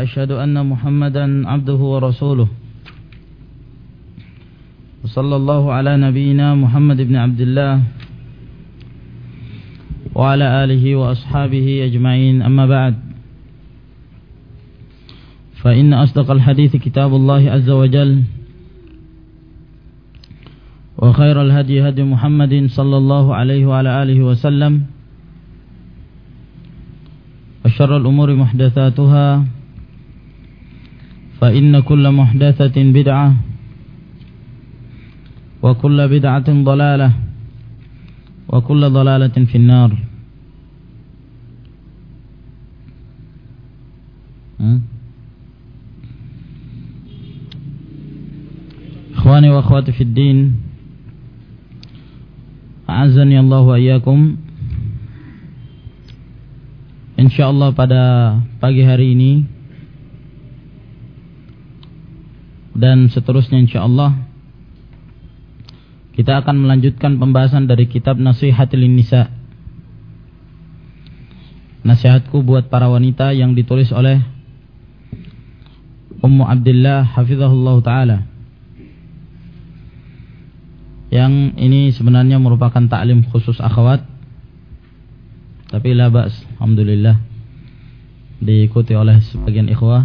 وأشهد أن محمدا عبده ورسوله. وصلى الله على نبينا محمد بن عبد الله وعلى آله وأصحابه أجمعين. أما بعد فإن أصدق الحديث كتاب الله عز وجل وخير الهدي هدي محمد صلى الله عليه وعلى آله وسلم وشر الأمور محدثاتها فإن كل محدثة بدعة وكل بدعة ضلالة وكل ضلالة في النار إخواني وأخواتي في الدين Azani Allah wa iyyakum. Insyaallah pada pagi hari ini dan seterusnya insyaallah kita akan melanjutkan pembahasan dari kitab Nasihatul Nisa. Nasihatku buat para wanita yang ditulis oleh Ummu Abdullah hafizahullah taala. Yang ini sebenarnya merupakan taklim khusus akhwat. Tapi la ba's, alhamdulillah. Diikuti oleh sebagian ikhwah.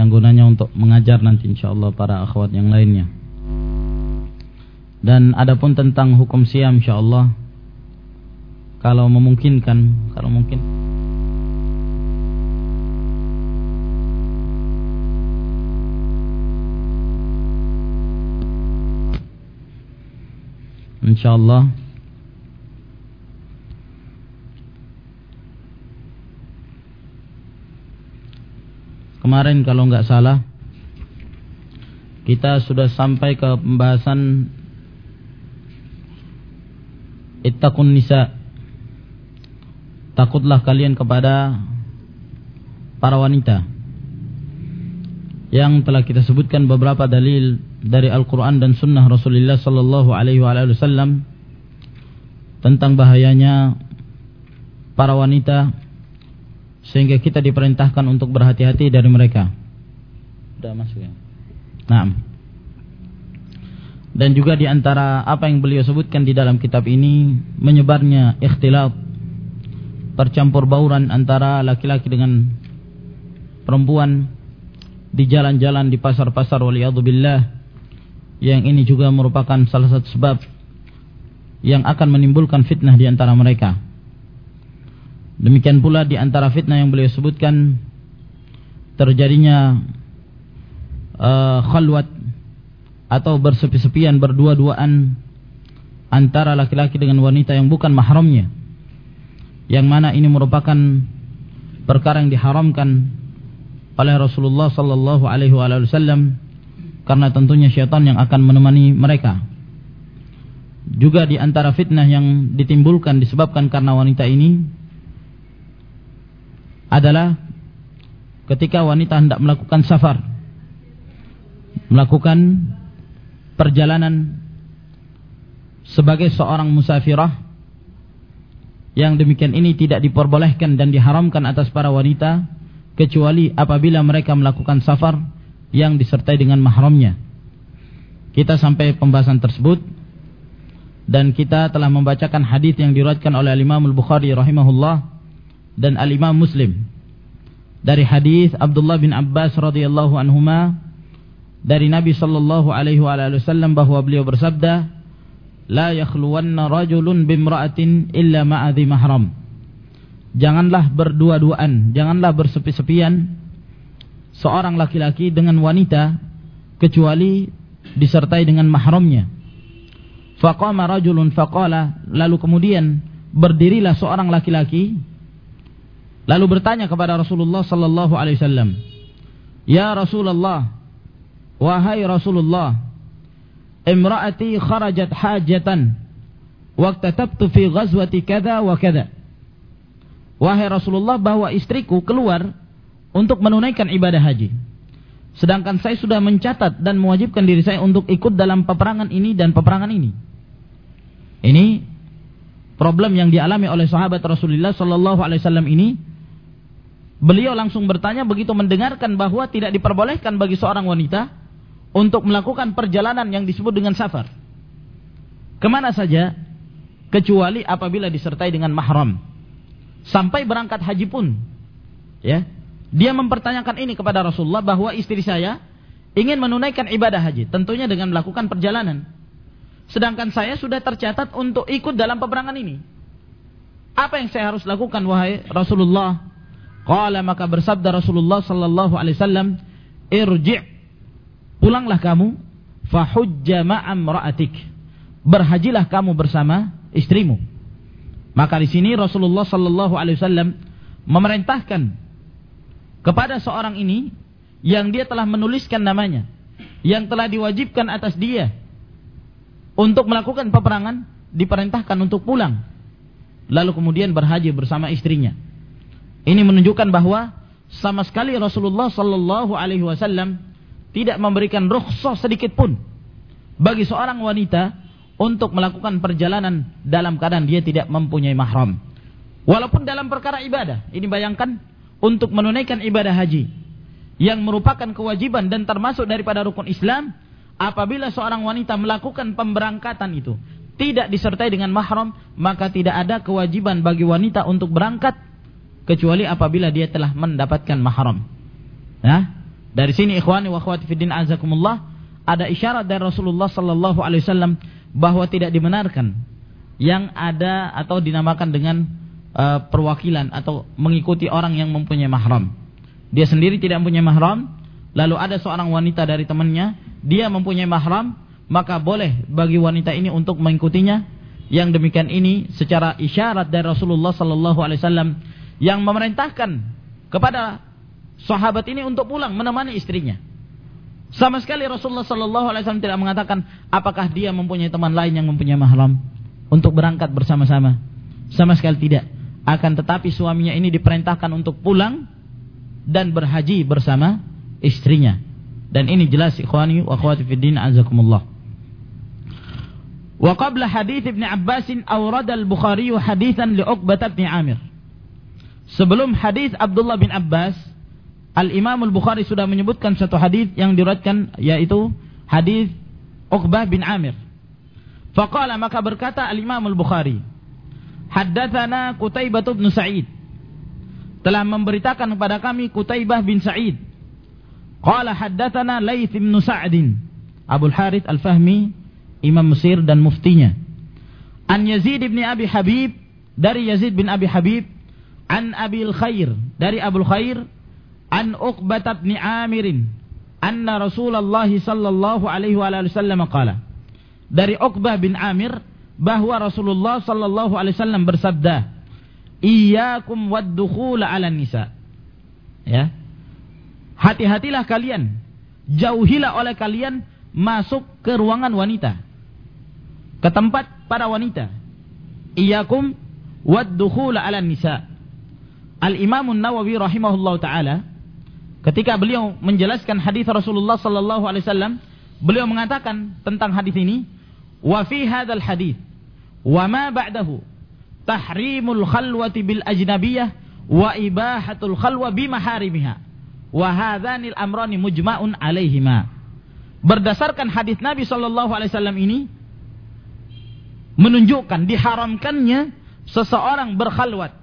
Yang gunanya untuk mengajar nanti insyaallah para akhwat yang lainnya. Dan adapun tentang hukum siam insyaallah kalau memungkinkan, kalau mungkin insyaallah kemarin kalau nggak salah kita sudah sampai ke pembahasan ittaqun nisa. Takutlah kalian kepada para wanita. Yang telah kita sebutkan beberapa dalil dari Al-Quran dan Sunnah Rasulullah Sallallahu Alaihi Wasallam tentang bahayanya para wanita sehingga kita diperintahkan untuk berhati-hati dari mereka. Sudah masuk ya. Nah. Dan juga di antara apa yang beliau sebutkan di dalam kitab ini menyebarnya ikhtilaf percampur bauran antara laki-laki dengan perempuan di jalan-jalan di pasar-pasar waliyadzubillah yang ini juga merupakan salah satu sebab yang akan menimbulkan fitnah di antara mereka. Demikian pula di antara fitnah yang beliau sebutkan terjadinya uh, khalwat atau bersepi-sepian berdua-duaan antara laki-laki dengan wanita yang bukan mahramnya. Yang mana ini merupakan perkara yang diharamkan oleh Rasulullah sallallahu alaihi wasallam karena tentunya syaitan yang akan menemani mereka. Juga di antara fitnah yang ditimbulkan disebabkan karena wanita ini adalah ketika wanita hendak melakukan safar, melakukan perjalanan sebagai seorang musafirah yang demikian ini tidak diperbolehkan dan diharamkan atas para wanita kecuali apabila mereka melakukan safar yang disertai dengan mahramnya. Kita sampai pembahasan tersebut dan kita telah membacakan hadis yang diriwayatkan oleh Imam Al-Bukhari rahimahullah dan Al-Imam Muslim dari hadis Abdullah bin Abbas radhiyallahu anhuma dari Nabi sallallahu alaihi wasallam bahwa beliau bersabda la yakhluwanna rajulun bimra'atin illa ma'adhi mahram janganlah berdua-duaan janganlah bersepi-sepian seorang laki-laki dengan wanita kecuali disertai dengan mahramnya. Faqama rajulun faqala lalu kemudian berdirilah seorang laki-laki lalu bertanya kepada Rasulullah sallallahu alaihi wasallam, "Ya Rasulullah, wahai Rasulullah, imraati kharajat hajatan waqtatabtu fi ghazwati kadza wa kadza." Wahai Rasulullah bahwa istriku keluar untuk menunaikan ibadah haji. Sedangkan saya sudah mencatat dan mewajibkan diri saya untuk ikut dalam peperangan ini dan peperangan ini. Ini problem yang dialami oleh sahabat Rasulullah sallallahu alaihi wasallam ini beliau langsung bertanya begitu mendengarkan bahwa tidak diperbolehkan bagi seorang wanita untuk melakukan perjalanan yang disebut dengan safar. Ke mana saja, kecuali apabila disertai dengan mahram. Sampai berangkat haji pun, ya, dia mempertanyakan ini kepada Rasulullah bahwa istri saya ingin menunaikan ibadah haji, tentunya dengan melakukan perjalanan. Sedangkan saya sudah tercatat untuk ikut dalam peperangan ini. Apa yang saya harus lakukan wahai Rasulullah? Qala maka bersabda Rasulullah sallallahu alaihi wasallam, "Irji' pulanglah kamu fahujja ma'am ra'atik. Berhajilah kamu bersama istrimu. Maka di sini Rasulullah sallallahu alaihi wasallam memerintahkan kepada seorang ini yang dia telah menuliskan namanya, yang telah diwajibkan atas dia untuk melakukan peperangan, diperintahkan untuk pulang. Lalu kemudian berhaji bersama istrinya. Ini menunjukkan bahwa sama sekali Rasulullah sallallahu alaihi wasallam tidak memberikan rukhsah sedikit pun bagi seorang wanita untuk melakukan perjalanan dalam keadaan dia tidak mempunyai mahram. Walaupun dalam perkara ibadah, ini bayangkan untuk menunaikan ibadah haji yang merupakan kewajiban dan termasuk daripada rukun Islam, apabila seorang wanita melakukan pemberangkatan itu tidak disertai dengan mahram, maka tidak ada kewajiban bagi wanita untuk berangkat kecuali apabila dia telah mendapatkan mahram. Nah, dari sini ikhwani wa akhwati fiddin azakumullah ada isyarat dari Rasulullah sallallahu alaihi wasallam bahwa tidak dibenarkan yang ada atau dinamakan dengan uh, perwakilan atau mengikuti orang yang mempunyai mahram. Dia sendiri tidak mempunyai mahram, lalu ada seorang wanita dari temannya, dia mempunyai mahram, maka boleh bagi wanita ini untuk mengikutinya. Yang demikian ini secara isyarat dari Rasulullah sallallahu alaihi wasallam yang memerintahkan kepada sahabat ini untuk pulang menemani istrinya. Sama sekali Rasulullah Sallallahu Alaihi Wasallam tidak mengatakan apakah dia mempunyai teman lain yang mempunyai mahram untuk berangkat bersama-sama. Sama sekali tidak. Akan tetapi suaminya ini diperintahkan untuk pulang dan berhaji bersama istrinya. Dan ini jelas ikhwani wa akhwati fid din azakumullah. Wa qabla hadits Ibnu Abbas awrada al-Bukhari haditsan li Uqbah bin Amir. Sebelum hadis Abdullah bin Abbas Al-Imam Al-Bukhari sudah menyebutkan satu hadis yang diriwayatkan yaitu hadis Uqbah bin Amir. Faqala maka berkata Al-Imam Al-Bukhari, Haddatsana Qutaibah bin Sa'id. Telah memberitakan kepada kami Qutaibah bin Sa'id. Qala haddatsana Laits bin Sa'd. Abu Harith Al-Fahmi, Imam Mesir dan muftinya. An Yazid bin Abi Habib dari Yazid bin Abi Habib an Abil Khair. Dari Abu Khair. An Uqbah bin Amir anna Rasulullah sallallahu alaihi wasallam qala. Dari Uqbah bin Amir bahwa Rasulullah sallallahu alaihi wasallam bersabda iyyakum wad-dukhul 'ala nisa. Ya. Hati-hatilah kalian. Jauhilah oleh kalian masuk ke ruangan wanita. Ke tempat para wanita. Iyyakum wad-dukhul 'ala nisa Al-Imam An-Nawawi rahimahullah taala Ketika beliau menjelaskan hadis Rasulullah sallallahu alaihi wasallam, beliau mengatakan tentang hadis ini, wa fi hadzal hadis wa ma ba'dahu tahrimul khalwati bil ajnabiyah wa ibahatul khalwa bi maharimiha wa hadzanil amrani mujma'un alaihima. Berdasarkan hadis Nabi sallallahu alaihi wasallam ini menunjukkan diharamkannya seseorang berkhalwat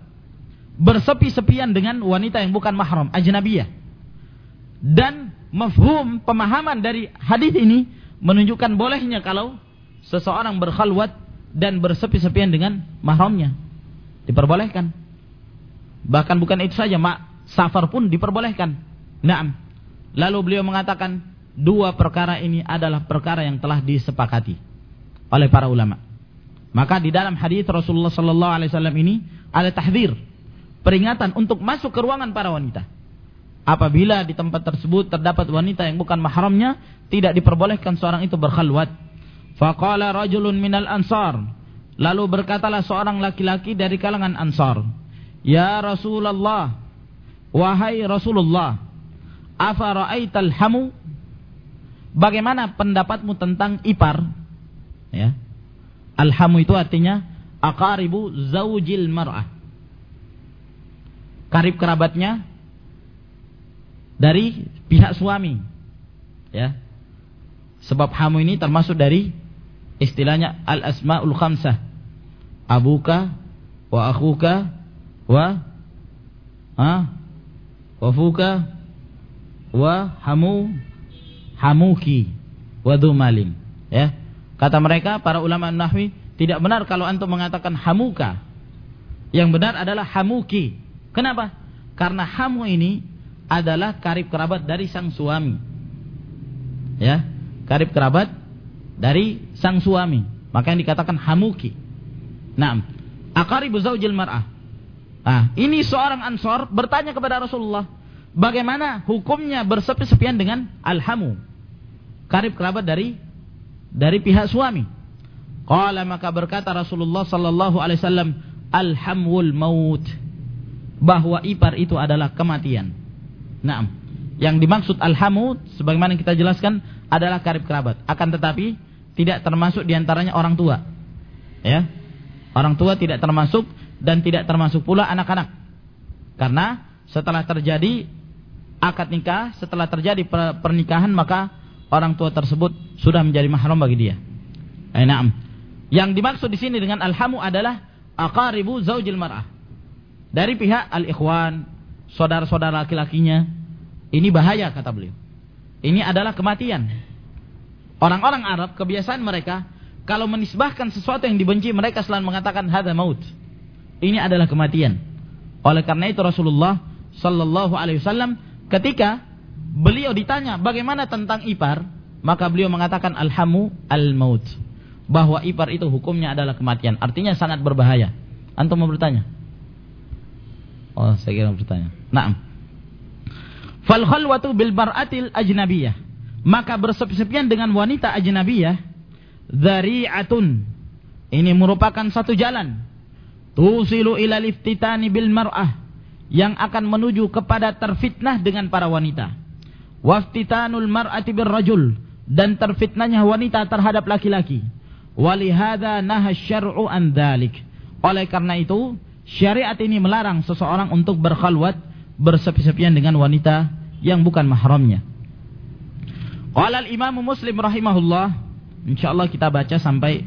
bersepi-sepian dengan wanita yang bukan mahram ajnabiyah dan mafhum pemahaman dari hadis ini menunjukkan bolehnya kalau seseorang berkhalwat dan bersepi-sepian dengan mahramnya. Diperbolehkan. Bahkan bukan itu saja, mak safar pun diperbolehkan. Naam. Lalu beliau mengatakan dua perkara ini adalah perkara yang telah disepakati oleh para ulama. Maka di dalam hadis Rasulullah sallallahu alaihi wasallam ini ada tahdzir, peringatan untuk masuk ke ruangan para wanita. Apabila di tempat tersebut terdapat wanita yang bukan mahramnya tidak diperbolehkan seorang itu berkhalwat. Faqala rajulun minal ansar. Lalu berkatalah seorang laki-laki dari kalangan ansar ya rasulullah wahai rasulullah afara'aital hamu? Bagaimana pendapatmu tentang ipar? Ya. Alhamu itu artinya aqaribu zaujil mar'ah karib kerabatnya dari pihak suami. Ya. Sebab hamu ini termasuk dari istilahnya al-asmaul khamsah. Abuka wa akhuka wa ha wa fuka wa hamu hamuki wa dumalin. Ya. Kata mereka para ulama nahwi tidak benar kalau antum mengatakan hamuka. Yang benar adalah hamuki. Kenapa? Karena hamu ini adalah karib kerabat dari sang suami. Ya, karib kerabat dari sang suami. Maka yang dikatakan hamuki. Nah, akaribu zaujil mar'ah. Nah, ini seorang ansor bertanya kepada Rasulullah, bagaimana hukumnya bersepi-sepian dengan alhamu? Karib kerabat dari dari pihak suami. Qala maka berkata Rasulullah sallallahu alaihi wasallam, alhamul maut. Bahwa ipar itu adalah kematian. Naam. Yang dimaksud alhamu sebagaimana kita jelaskan adalah karib kerabat. Akan tetapi tidak termasuk di antaranya orang tua. Ya. Orang tua tidak termasuk dan tidak termasuk pula anak-anak. Karena setelah terjadi akad nikah, setelah terjadi pernikahan maka orang tua tersebut sudah menjadi mahram bagi dia. Eh. Yang dimaksud di sini dengan alhamu adalah aqaribu zaujil mar'ah. Dari pihak al-ikhwan, saudara-saudara laki-lakinya, ini bahaya kata beliau. Ini adalah kematian. Orang-orang Arab kebiasaan mereka kalau menisbahkan sesuatu yang dibenci mereka selalu mengatakan hadza maut. Ini adalah kematian. Oleh karena itu Rasulullah sallallahu alaihi wasallam ketika beliau ditanya bagaimana tentang ipar, maka beliau mengatakan alhamu al-maut. Bahwa ipar itu hukumnya adalah kematian. Artinya sangat berbahaya. Antum mau bertanya? Oh, saya kira bertanya. Naam. Fal khalwatu bil mar'atil ajnabiyah. Maka bersepi-sepian dengan wanita ajnabiyah dzari'atun. Ini merupakan satu jalan. Tusilu ila liftitani bil mar'ah yang akan menuju kepada terfitnah dengan para wanita waftitanul mar'ati birrajul dan terfitnahnya wanita terhadap laki-laki. Walihada nahas syar'u an dhalik. Oleh karena itu, syariat ini melarang seseorang untuk berkhalwat bersepi-sepian dengan wanita yang bukan mahramnya. Qala al-Imam Muslim rahimahullah, insyaallah kita baca sampai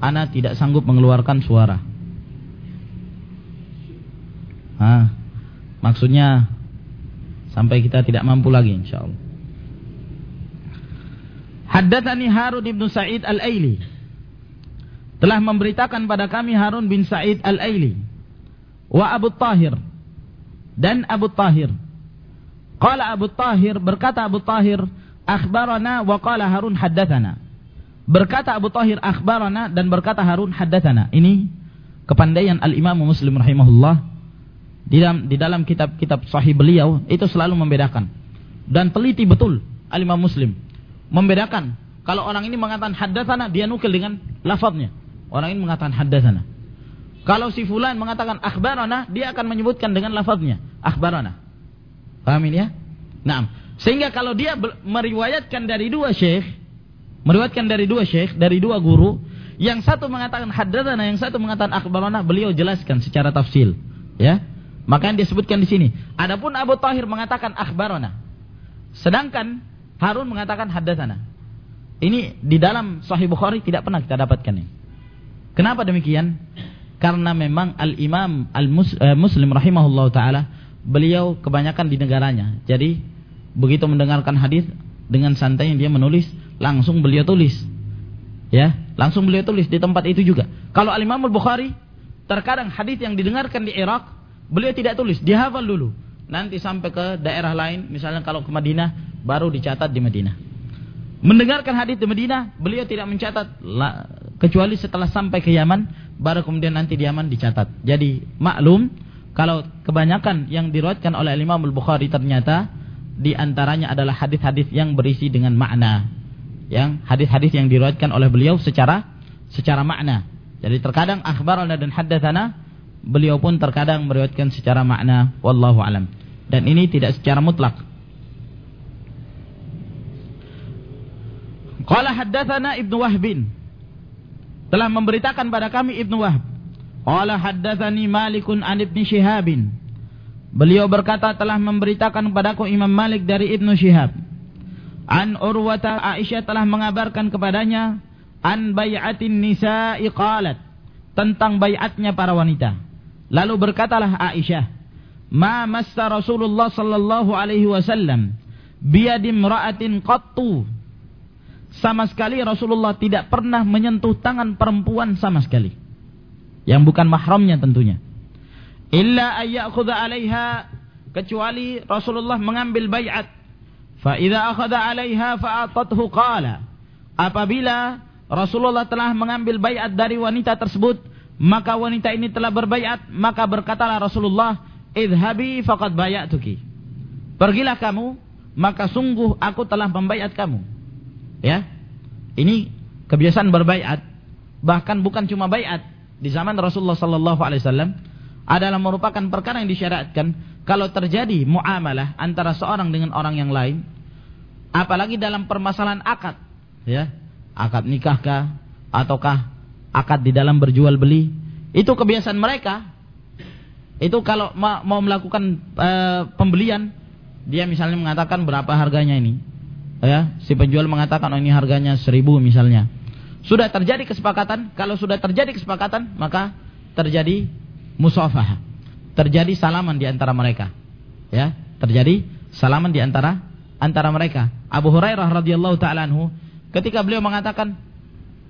ana tidak sanggup mengeluarkan suara. Ah, maksudnya sampai kita tidak mampu lagi insyaallah. Haddatsani Harun bin Sa'id Al-Aili. Telah memberitakan pada kami Harun bin Sa'id Al-Aili wa Abu Tahir dan Abu Tahir. Qala Abu Tahir berkata Abu Tahir akhbarana wa qala Harun haddatsana. Berkata Abu Tahir akhbarana dan berkata Harun haddatsana. Ini kepandaian Al-Imam Muslim rahimahullah di dalam di dalam kitab-kitab sahih beliau itu selalu membedakan dan teliti betul alimah Muslim membedakan kalau orang ini mengatakan haddatsana dia nukil dengan lafadznya orang ini mengatakan haddatsana kalau si fulan mengatakan akhbarana dia akan menyebutkan dengan lafadznya akhbarana paham ini ya nah sehingga kalau dia meriwayatkan dari dua syekh meriwayatkan dari dua syekh dari dua guru yang satu mengatakan haddatsana yang satu mengatakan akhbarana beliau jelaskan secara tafsil ya maka yang disebutkan di sini. Adapun Abu Tahir mengatakan akhbarana. Sedangkan Harun mengatakan haddatsana. Ini di dalam Sahih Bukhari tidak pernah kita dapatkan ini. Kenapa demikian? Karena memang Al-Imam Al-Muslim eh, rahimahullah taala beliau kebanyakan di negaranya. Jadi begitu mendengarkan hadis dengan santai dia menulis, langsung beliau tulis. Ya, langsung beliau tulis di tempat itu juga. Kalau Al-Imam Al-Bukhari terkadang hadis yang didengarkan di Irak Beliau tidak tulis, dihafal dulu. Nanti sampai ke daerah lain, misalnya kalau ke Madinah, baru dicatat di Madinah. Mendengarkan hadis di Madinah, beliau tidak mencatat kecuali setelah sampai ke Yaman, baru kemudian nanti di Yaman dicatat. Jadi maklum kalau kebanyakan yang diriwayatkan oleh Imam Al-Bukhari ternyata di antaranya adalah hadis-hadis yang berisi dengan makna. Yang hadis-hadis yang diriwayatkan oleh beliau secara secara makna. Jadi terkadang akhbarana dan haddatsana beliau pun terkadang meriwayatkan secara makna wallahu alam dan ini tidak secara mutlak Qala haddatsana Ibnu Wahbin telah memberitakan pada kami Ibnu Wahb. Qala haddatsani Malikun an Ibnu Shihabin. Beliau berkata telah memberitakan kepadaku Imam Malik dari Ibnu Syihab an Urwata Aisyah telah mengabarkan kepadanya an bay'atin nisa'i qalat. Tentang bayatnya para wanita. Lalu berkatalah Aisyah ma massa Rasulullah sallallahu alaihi wasallam biyadim ra'atin qattu sama sekali Rasulullah tidak pernah menyentuh tangan perempuan sama sekali yang bukan mahramnya tentunya illa ayyakhudha 'alaiha kecuali Rasulullah mengambil bayat Fa idza akhadha 'alaiha fa'atathu qala. Apabila Rasulullah telah mengambil bayat dari wanita tersebut, maka wanita ini telah berbayat, maka berkatalah Rasulullah, "Idhabi faqad bayatuki." Pergilah kamu, maka sungguh aku telah membayat kamu. Ya. Ini kebiasaan berbayat, bahkan bukan cuma bayat di zaman Rasulullah sallallahu alaihi wasallam adalah merupakan perkara yang disyariatkan kalau terjadi muamalah antara seorang dengan orang yang lain, apalagi dalam permasalahan akad, ya, akad nikahkah ataukah akad di dalam berjual beli, itu kebiasaan mereka. Itu kalau mau melakukan e, pembelian, dia misalnya mengatakan berapa harganya ini, ya, si penjual mengatakan oh ini harganya seribu misalnya. Sudah terjadi kesepakatan, kalau sudah terjadi kesepakatan, maka terjadi musafah terjadi salaman di antara mereka. Ya, terjadi salaman di antara antara mereka. Abu Hurairah radhiyallahu taala anhu ketika beliau mengatakan,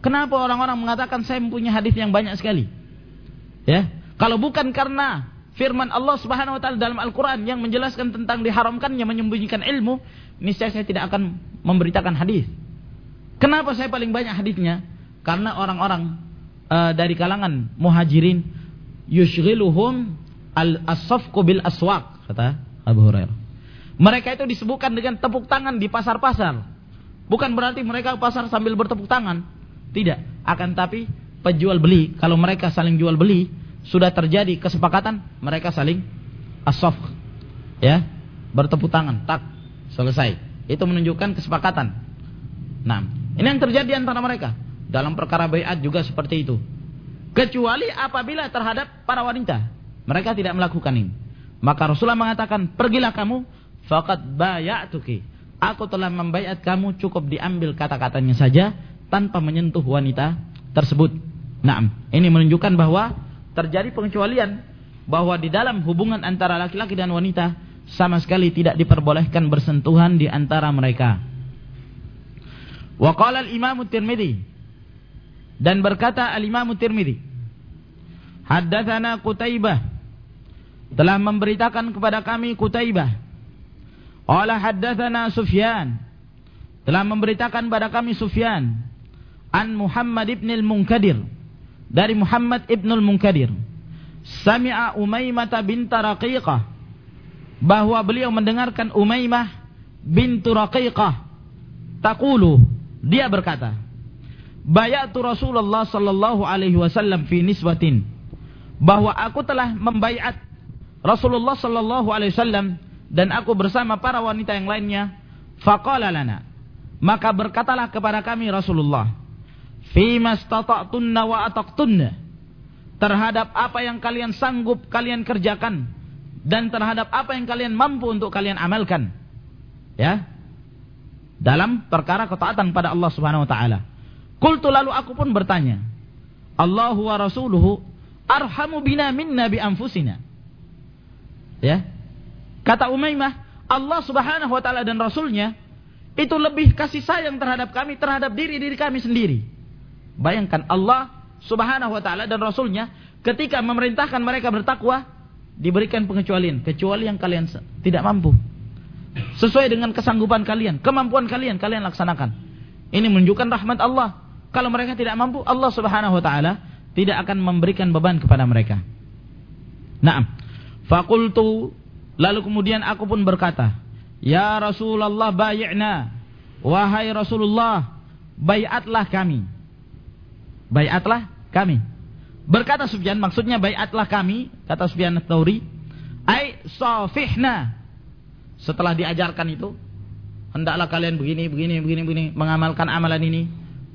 "Kenapa orang-orang mengatakan saya mempunyai hadis yang banyak sekali?" Ya, kalau bukan karena firman Allah Subhanahu wa taala dalam Al-Qur'an yang menjelaskan tentang diharamkannya menyembunyikan ilmu, niscaya saya tidak akan memberitakan hadis. Kenapa saya paling banyak hadisnya? Karena orang-orang uh, dari kalangan muhajirin yushghiluhum al-asafku bil aswaq kata Abu Hurairah. Mereka itu disebutkan dengan tepuk tangan di pasar-pasar. Bukan berarti mereka pasar sambil bertepuk tangan. Tidak. Akan tapi penjual beli, kalau mereka saling jual beli, sudah terjadi kesepakatan, mereka saling asaf. Ya, bertepuk tangan, tak selesai. Itu menunjukkan kesepakatan. Nah, ini yang terjadi antara mereka. Dalam perkara bayat juga seperti itu. Kecuali apabila terhadap para wanita. Mereka tidak melakukan ini. Maka Rasulullah mengatakan, pergilah kamu, fakat bayatuki. Aku telah membayat kamu cukup diambil kata-katanya saja tanpa menyentuh wanita tersebut. Nah, ini menunjukkan bahwa terjadi pengecualian bahwa di dalam hubungan antara laki-laki dan wanita sama sekali tidak diperbolehkan bersentuhan di antara mereka. Wa qala al-Imam Tirmidzi dan berkata al-Imam Tirmidzi Haddatsana Qutaibah telah memberitakan kepada kami Qutaibah. Qala haddatsana Sufyan telah memberitakan kepada kami Sufyan an Muhammad ibn al-Munkadir dari Muhammad ibn al-Munkadir sami'a Umaymah binta Raqiqah bahwa beliau mendengarkan Umaymah bintu Raqiqah. Taqulu dia berkata bayatu Rasulullah sallallahu alaihi wasallam fi nisbatin. Bahwa aku telah membaiat Rasulullah sallallahu alaihi wasallam dan aku bersama para wanita yang lainnya faqala lana. Maka berkatalah kepada kami Rasulullah fi mastata'tunna wa ataqtunna? Terhadap apa yang kalian sanggup kalian kerjakan dan terhadap apa yang kalian mampu untuk kalian amalkan ya dalam perkara ketaatan pada Allah Subhanahu wa taala qultu lalu aku pun bertanya Allahu wa rasuluhu arhamu bina minna bi anfusina. Ya. Kata Umaymah, Allah Subhanahu wa taala dan rasulnya itu lebih kasih sayang terhadap kami terhadap diri-diri kami sendiri. Bayangkan Allah Subhanahu wa taala dan rasulnya ketika memerintahkan mereka bertakwa diberikan pengecualian, kecuali yang kalian tidak mampu. Sesuai dengan kesanggupan kalian, kemampuan kalian kalian laksanakan. Ini menunjukkan rahmat Allah. Kalau mereka tidak mampu, Allah Subhanahu wa taala tidak akan memberikan beban kepada mereka. Naam. Fakultu lalu kemudian aku pun berkata, "Ya Rasulullah bay'na." Wahai Rasulullah, bayatlah kami. Bayatlah kami. Berkata Sufyan, maksudnya bayatlah kami, kata Sufyan Tsauri, ai safihna. Setelah diajarkan itu, hendaklah kalian begini, begini, begini, begini, mengamalkan amalan ini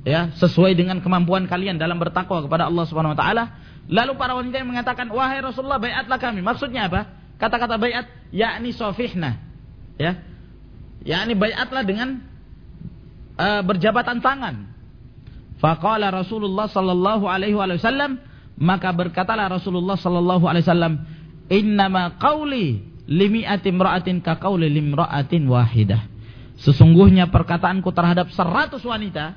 ya sesuai dengan kemampuan kalian dalam bertakwa kepada Allah Subhanahu wa taala. Lalu para wanita yang mengatakan, "Wahai Rasulullah, baiatlah kami." Maksudnya apa? kata-kata bayat yakni sofihna. Ya. Yakni bayatlah dengan uh, berjabatan tangan. Faqala Rasulullah sallallahu alaihi wasallam maka berkatalah Rasulullah sallallahu alaihi wasallam innama qauli limi'ati imra'atin ka qauli limra'atin wahidah. Sesungguhnya perkataanku terhadap seratus wanita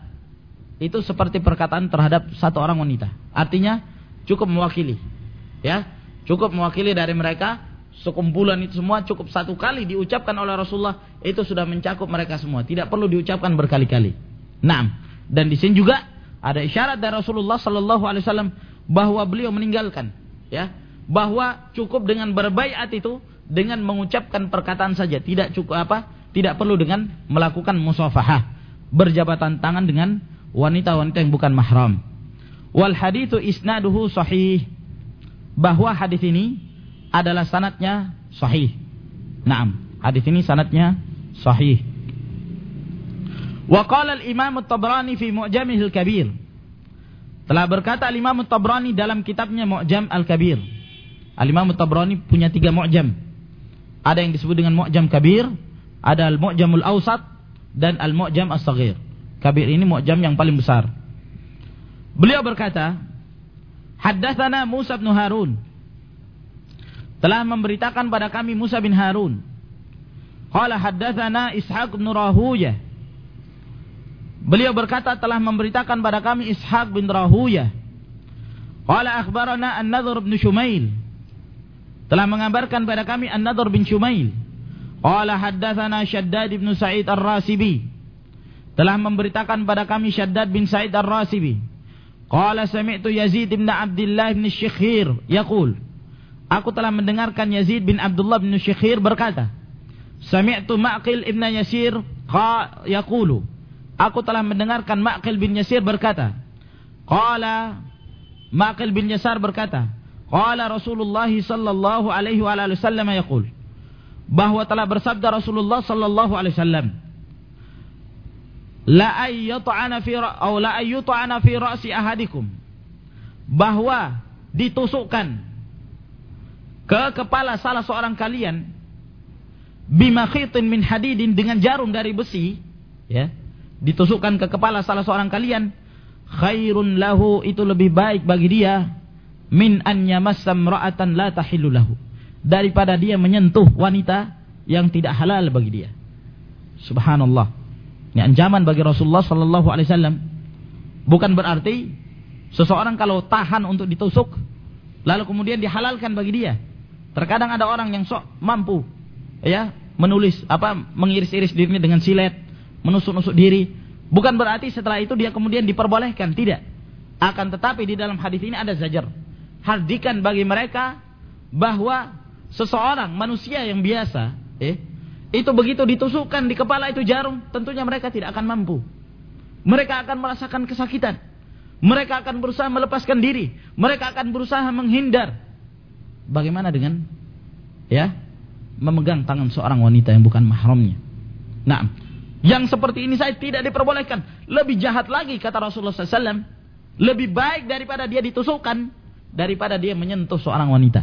itu seperti perkataan terhadap satu orang wanita. Artinya cukup mewakili. Ya, cukup mewakili dari mereka sekumpulan itu semua cukup satu kali diucapkan oleh Rasulullah itu sudah mencakup mereka semua. Tidak perlu diucapkan berkali-kali. Nah, dan di sini juga ada isyarat dari Rasulullah sallallahu alaihi wasallam bahwa beliau meninggalkan ya, bahwa cukup dengan berbaiat itu dengan mengucapkan perkataan saja, tidak cukup apa? Tidak perlu dengan melakukan musafahah, berjabatan tangan dengan wanita-wanita yang bukan mahram. Wal hadithu isnaduhu sahih. Bahwa hadis ini adalah sanatnya sahih. Naam, hadis ini sanatnya sahih. Wa qala al-Imam At-Tabrani fi Mu'jamih al-Kabir. Telah berkata al-Imam At-Tabrani dalam kitabnya Mu'jam al-Kabir. Al-Imam At-Tabrani punya tiga mu'jam. Ada yang disebut dengan Mu'jam Kabir, ada Al-Mu'jamul Awsat dan Al-Mu'jam As-Saghir. Kabir ini mu'jam yang paling besar. Beliau berkata, Haddathana Musa bin Harun. Telah memberitakan pada kami Musa bin Harun. Qala haddathana Ishaq bin Rahuyah. Beliau berkata telah memberitakan pada kami Ishaq bin Rahuyah. Qala akhbarana An-Nadhr bin Shumail. Telah mengabarkan pada kami An-Nadhr bin Shumail. Qala haddathana Shaddad bin Sa'id Ar-Rasibi telah memberitakan pada kami Syaddad bin Sa'id Ar-Rasibi. Qala sami'tu Yazid bin Abdullah bin Syekhir yaqul. Aku telah mendengarkan Yazid bin Abdullah bin Syekhir berkata, Sami'tu Ma'qil ibn Yasir qa yaqulu. Aku telah mendengarkan Ma'qil bin Yasir berkata, Qala Ma'qil bin Yasar berkata, Qala Rasulullah sallallahu alaihi wa wasallam yaqul. Bahwa telah bersabda Rasulullah sallallahu alaihi wasallam, la ayyut'ana fi atau la ayyut'ana fi ra'si ahadikum bahwa ditusukkan ke kepala salah seorang kalian bimakhitin min hadidin dengan jarum dari besi ya ditusukkan ke kepala salah seorang kalian khairun lahu itu lebih baik bagi dia min an yamassa ra'atan la tahillu lahu daripada dia menyentuh wanita yang tidak halal bagi dia subhanallah ini ancaman bagi Rasulullah sallallahu alaihi wasallam. Bukan berarti seseorang kalau tahan untuk ditusuk lalu kemudian dihalalkan bagi dia. Terkadang ada orang yang sok mampu ya menulis apa mengiris-iris dirinya dengan silet, menusuk-nusuk diri. Bukan berarti setelah itu dia kemudian diperbolehkan, tidak. Akan tetapi di dalam hadis ini ada zajar. Hardikan bagi mereka bahwa seseorang manusia yang biasa, eh, itu begitu ditusukkan di kepala itu jarum, tentunya mereka tidak akan mampu. Mereka akan merasakan kesakitan. Mereka akan berusaha melepaskan diri. Mereka akan berusaha menghindar. Bagaimana dengan ya memegang tangan seorang wanita yang bukan mahramnya? Nah, yang seperti ini saya tidak diperbolehkan. Lebih jahat lagi kata Rasulullah SAW. Lebih baik daripada dia ditusukkan daripada dia menyentuh seorang wanita.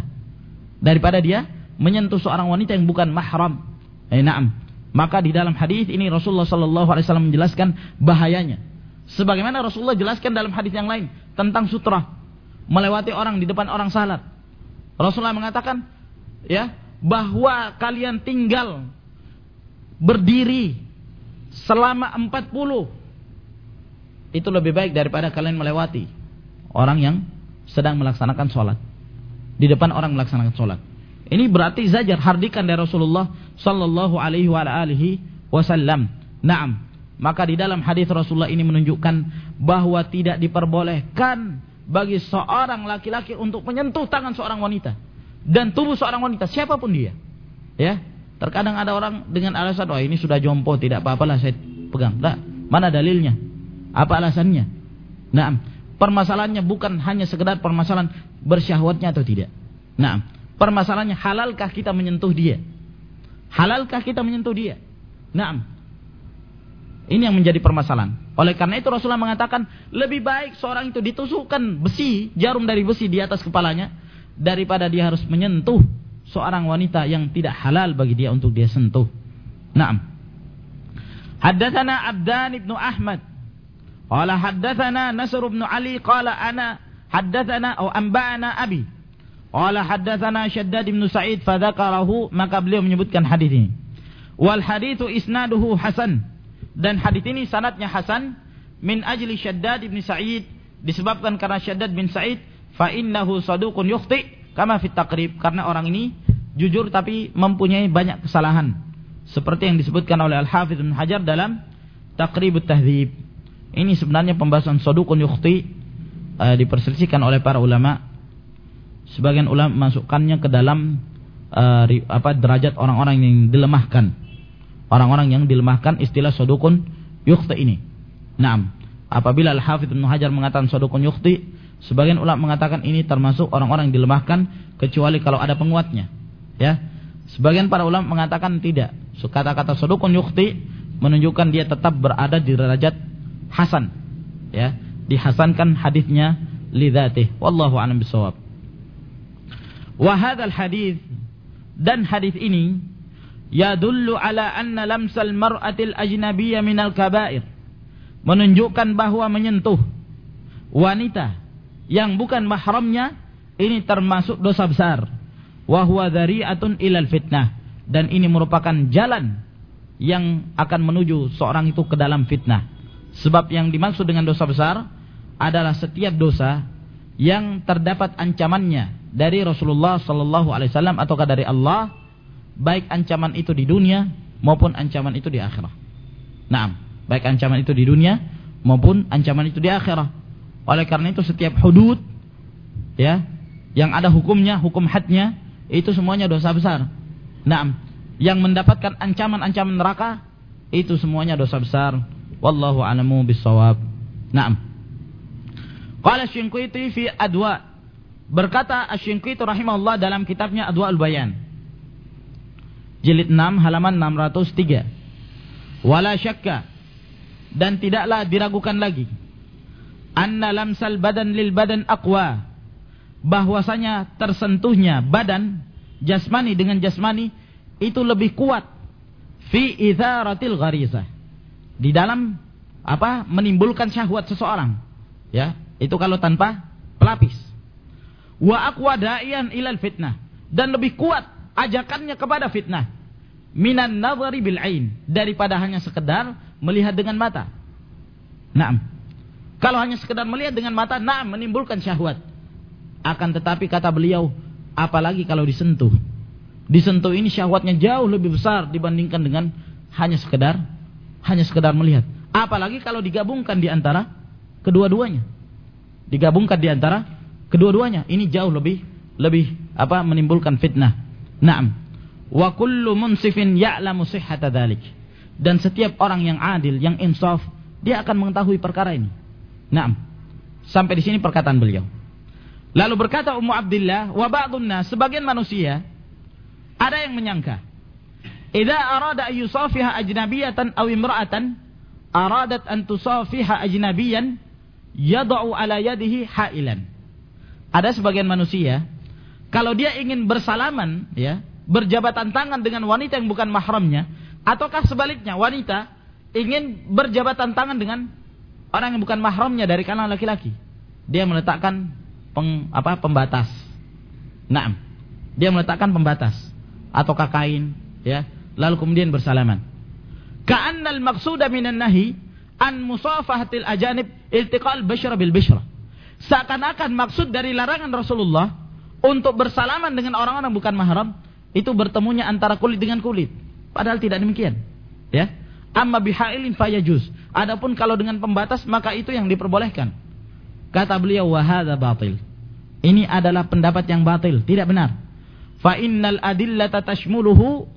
Daripada dia menyentuh seorang wanita yang bukan mahram. Eh, na'am. Maka di dalam hadis ini Rasulullah wasallam menjelaskan bahayanya. Sebagaimana Rasulullah jelaskan dalam hadis yang lain tentang sutra melewati orang di depan orang salat. Rasulullah mengatakan ya bahwa kalian tinggal berdiri selama 40 itu lebih baik daripada kalian melewati orang yang sedang melaksanakan sholat di depan orang melaksanakan sholat. Ini berarti zajar hardikan dari Rasulullah sallallahu alaihi wa alihi wasallam. Naam. Maka di dalam hadis Rasulullah ini menunjukkan bahwa tidak diperbolehkan bagi seorang laki-laki untuk menyentuh tangan seorang wanita dan tubuh seorang wanita siapa pun dia. Ya. Terkadang ada orang dengan alasan, "Oh, ini sudah jompo, tidak apa-apalah saya pegang." Tidak. Mana dalilnya? Apa alasannya? Naam. Permasalahannya bukan hanya sekedar permasalahan bersyahwatnya atau tidak. Naam. Permasalahannya halalkah kita menyentuh dia? Halalkah kita menyentuh dia? Naam. Ini yang menjadi permasalahan. Oleh karena itu Rasulullah mengatakan lebih baik seorang itu ditusukkan besi, jarum dari besi di atas kepalanya daripada dia harus menyentuh seorang wanita yang tidak halal bagi dia untuk dia sentuh. Naam. Haddatsana Abdan ibn Ahmad. Qala haddatsana Nasr ibn Ali qala ana haddatsana atau anba'ana Abi. Qala haddatsana Shaddad ibn Sa'id fadzakarahu maka beliau menyebutkan hadis ini. Wal haditsu isnaduhu hasan dan hadis ini sanadnya hasan min ajli Shaddad ibn Sa'id disebabkan karena Shaddad bin Sa'id fa innahu saduqun yukhti kama fit taqrib karena orang ini jujur tapi mempunyai banyak kesalahan seperti yang disebutkan oleh Al-Hafidz Ibnu Hajar dalam Taqribut Tahdzib. Ini sebenarnya pembahasan saduqun yukhti uh, diperselisihkan oleh para ulama. Sebagian ulama masukkannya ke dalam uh, apa derajat orang-orang yang dilemahkan. Orang-orang yang dilemahkan istilah saduqun yukhti ini. Naam. Apabila Al-Hafidz Ibnu Hajar mengatakan saduqun yukhti, sebagian ulama mengatakan ini termasuk orang-orang yang dilemahkan kecuali kalau ada penguatnya. Ya. Sebagian para ulama mengatakan tidak. Kata-kata saduqun yukhti menunjukkan dia tetap berada di derajat hasan. Ya, dihasankan hadisnya lidzatih. Wallahu a'lam bishawab. Wa hadzal hadis dan hadis ini yadullu ala anna lamsal mar'atil ajnabiyyah minal kaba'ir. Menunjukkan bahwa menyentuh wanita yang bukan mahramnya ini termasuk dosa besar. Wa huwa dzari'atun ilal fitnah dan ini merupakan jalan yang akan menuju seorang itu ke dalam fitnah. Sebab yang dimaksud dengan dosa besar adalah setiap dosa yang terdapat ancamannya dari Rasulullah sallallahu alaihi wasallam ataukah dari Allah, baik ancaman itu di dunia maupun ancaman itu di akhirat. Naam, baik ancaman itu di dunia maupun ancaman itu di akhirat. Oleh karena itu setiap hudud ya, yang ada hukumnya, hukum hadnya, itu semuanya dosa besar. Naam, yang mendapatkan ancaman-ancaman neraka itu semuanya dosa besar. Wallahu a'lamu bissawab. Naam. Qala Syinqiti fi Adwa. Berkata Asy-Syinqiti rahimahullah dalam kitabnya Adwaul Bayan. Jilid 6 halaman 603. Wala syakka dan tidaklah diragukan lagi anna lamsal badan lil badan aqwa. Bahwasanya tersentuhnya badan jasmani dengan jasmani itu lebih kuat. Fi itharatil gharizah. Di dalam apa menimbulkan syahwat seseorang. Ya itu kalau tanpa pelapis. Wa aqwa da'iyan ilal fitnah. Dan lebih kuat ajakannya kepada fitnah. Minan nazari bil ain. Daripada hanya sekedar melihat dengan mata. Naam. Kalau hanya sekedar melihat dengan mata, naam menimbulkan syahwat. Akan tetapi kata beliau, apalagi kalau disentuh. Disentuh ini syahwatnya jauh lebih besar dibandingkan dengan hanya sekedar hanya sekedar melihat. Apalagi kalau digabungkan di antara kedua-duanya. Digabungkan di antara kedua-duanya, ini jauh lebih lebih apa menimbulkan fitnah. Naam. Wa kullu munsifin ya'lamu sihhata. Dan setiap orang yang adil, yang insaf, dia akan mengetahui perkara ini. Naam. Sampai di sini perkataan beliau. Lalu berkata Ummu Abdullah, wa ba'dun sebagian manusia ada yang menyangka, "Idza arada an yusafiha ajnabiyatan aw imra'atan, aradat an tusafiha ajnabiyan, yad'u ala yadihi hailan." Ada sebagian manusia, kalau dia ingin bersalaman, ya, berjabatan tangan dengan wanita yang bukan mahramnya ataukah sebaliknya wanita ingin berjabatan tangan dengan orang yang bukan mahramnya dari kalangan laki-laki dia meletakkan peng, apa pembatas nah dia meletakkan pembatas ataukah kain ya lalu kemudian bersalaman ka'annal maqsuda minan nahi an musafahatil ajanib iltiqal bashra bil bashra seakan-akan maksud dari larangan Rasulullah untuk bersalaman dengan orang-orang bukan mahram itu bertemunya antara kulit dengan kulit. Padahal tidak demikian. Ya. Amma bihailin fayajuz. Adapun kalau dengan pembatas maka itu yang diperbolehkan. Kata beliau wahada batil. Ini adalah pendapat yang batil, tidak benar. Fa innal adillata tashmuluhu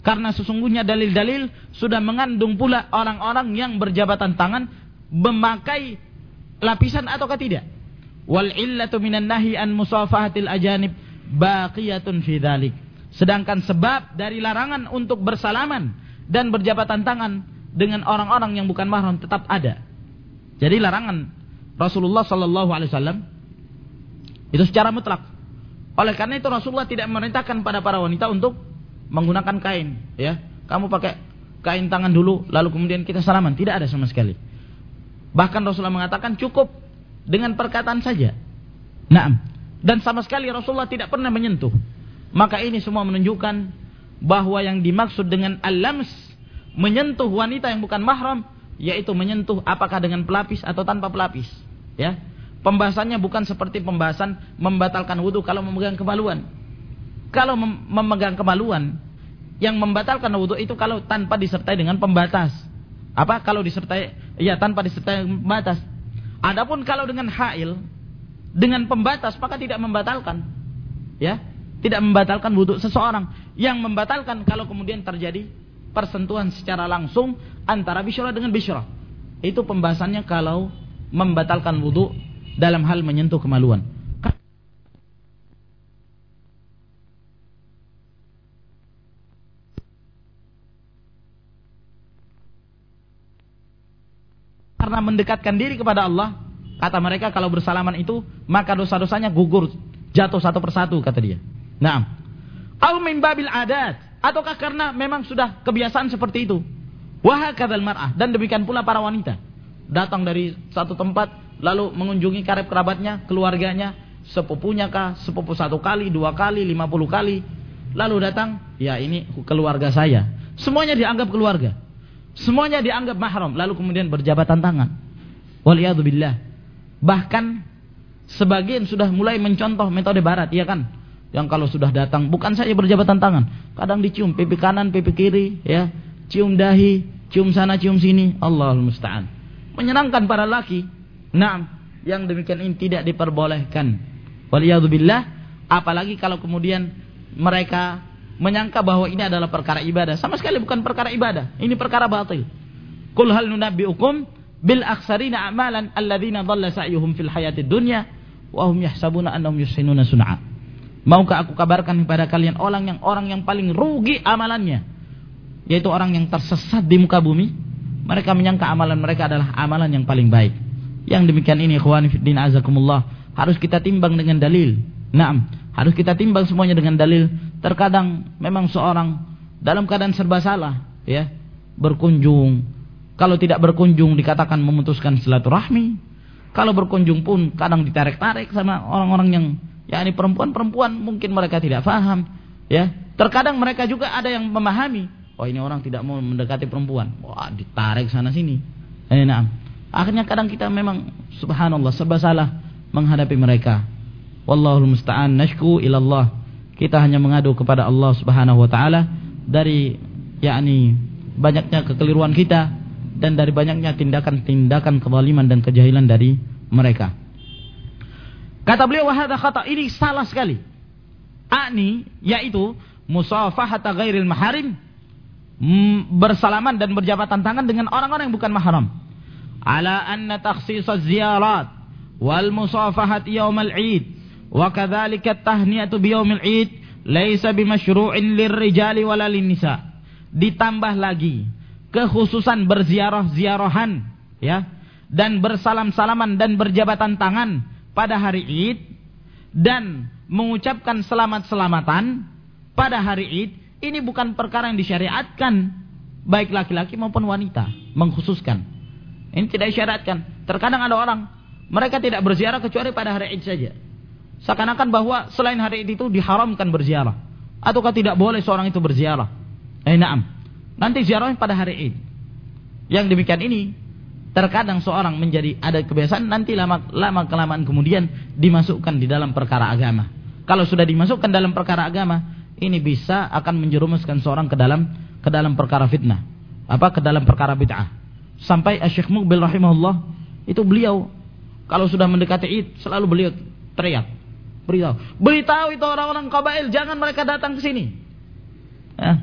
karena sesungguhnya dalil-dalil sudah mengandung pula orang-orang yang berjabatan tangan memakai lapisan ataukah tidak. Wal illatu minan nahi an musafahatil ajanib baqiyatun fi dzalik. Sedangkan sebab dari larangan untuk bersalaman dan berjabatan tangan dengan orang-orang yang bukan mahram tetap ada. Jadi larangan Rasulullah Sallallahu Alaihi Wasallam itu secara mutlak Oleh karena itu Rasulullah tidak memerintahkan pada para wanita untuk menggunakan kain, ya. Kamu pakai kain tangan dulu lalu kemudian kita salaman, tidak ada sama sekali. Bahkan Rasulullah mengatakan cukup dengan perkataan saja. Nah, dan sama sekali Rasulullah tidak pernah menyentuh. Maka ini semua menunjukkan bahwa yang dimaksud dengan al-lams menyentuh wanita yang bukan mahram yaitu menyentuh apakah dengan pelapis atau tanpa pelapis, ya. Pembahasannya bukan seperti pembahasan membatalkan wudhu kalau memegang kemaluan. Kalau mem memegang kemaluan, yang membatalkan wudhu itu kalau tanpa disertai dengan pembatas. Apa? Kalau disertai, ya tanpa disertai pembatas. Adapun kalau dengan hail, dengan pembatas, maka tidak membatalkan. Ya, tidak membatalkan wudhu seseorang. Yang membatalkan kalau kemudian terjadi persentuhan secara langsung antara bisyara dengan bisyara. Itu pembahasannya kalau membatalkan wudhu dalam hal menyentuh kemaluan. Karena mendekatkan diri kepada Allah, kata mereka kalau bersalaman itu, maka dosa-dosanya gugur, jatuh satu persatu, kata dia. Nah, au min babil adat, ataukah karena memang sudah kebiasaan seperti itu. Wahakadzal mar'ah dan demikian pula para wanita datang dari satu tempat lalu mengunjungi karib kerabatnya, keluarganya, sepupunya kah, sepupu satu kali, dua kali, lima puluh kali, lalu datang, ya ini keluarga saya. Semuanya dianggap keluarga. Semuanya dianggap mahram, lalu kemudian berjabatan tangan. Waliyadzubillah. Bahkan sebagian sudah mulai mencontoh metode barat, ya kan? Yang kalau sudah datang bukan saja berjabatan tangan, kadang dicium pipi kanan, pipi kiri, ya, cium dahi, cium sana, cium sini. Allahul musta'an. Menyenangkan para laki Nah, yang demikian ini tidak diperbolehkan. Waliyadzubillah, apalagi kalau kemudian mereka menyangka bahwa ini adalah perkara ibadah. Sama sekali bukan perkara ibadah. Ini perkara batil. Qul hal nunabbi'ukum bil aksarina a'malan alladzina dhalla sa'yuhum fil hayatid dunya wa hum yahsabuna annahum yuhsinuna sun'a. Maukah aku kabarkan kepada kalian orang yang orang yang paling rugi amalannya? Yaitu orang yang tersesat di muka bumi. Mereka menyangka amalan mereka adalah amalan yang paling baik. Yang demikian ini ikhwan fiddin azakumullah harus kita timbang dengan dalil. Naam, harus kita timbang semuanya dengan dalil. Terkadang memang seorang dalam keadaan serba salah, ya, berkunjung. Kalau tidak berkunjung dikatakan memutuskan silaturahmi. Kalau berkunjung pun kadang ditarik-tarik sama orang-orang yang ya ini perempuan-perempuan mungkin mereka tidak paham, ya. Terkadang mereka juga ada yang memahami, oh ini orang tidak mau mendekati perempuan. Wah, ditarik sana sini. Eh, nah, Akhirnya kadang kita memang subhanallah sebab salah menghadapi mereka. Wallahul musta'an nashku ilallah. Kita hanya mengadu kepada Allah Subhanahu wa taala dari yakni banyaknya kekeliruan kita dan dari banyaknya tindakan-tindakan kezaliman dan kejahilan dari mereka. Kata beliau wahada kata ini salah sekali. Ani yaitu musafahata ghairil maharim bersalaman dan berjabatan tangan dengan orang-orang yang bukan mahram. Ala anna takhsisaz ziyarat wal musafahat yaumal id wa kadzalika tahniyatu bi yaumil id laisa bimasyru'in lirrijali wala linnisa. Ditambah lagi kekhususan berziarah-ziarahan ya dan bersalam-salaman dan berjabatan tangan pada hari Id dan mengucapkan selamat-selamatan pada hari Id ini bukan perkara yang disyariatkan baik laki-laki maupun wanita mengkhususkan ini tidak disyaratkan. Terkadang ada orang, mereka tidak berziarah kecuali pada hari Id saja. Seakan-akan bahwa selain hari Id itu diharamkan berziarah. Ataukah tidak boleh seorang itu berziarah. Eh naam. Nanti ziarahnya pada hari Id. Yang demikian ini, terkadang seorang menjadi ada kebiasaan nanti lama lama kelamaan kemudian dimasukkan di dalam perkara agama. Kalau sudah dimasukkan dalam perkara agama, ini bisa akan menjerumuskan seorang ke dalam ke dalam perkara fitnah. Apa ke dalam perkara bid'ah. Sampai Syekh Mukbil rahimahullah itu beliau kalau sudah mendekati Id selalu beliau teriak. Beritahu, beritahu itu orang-orang Qabail jangan mereka datang ke sini. Ya.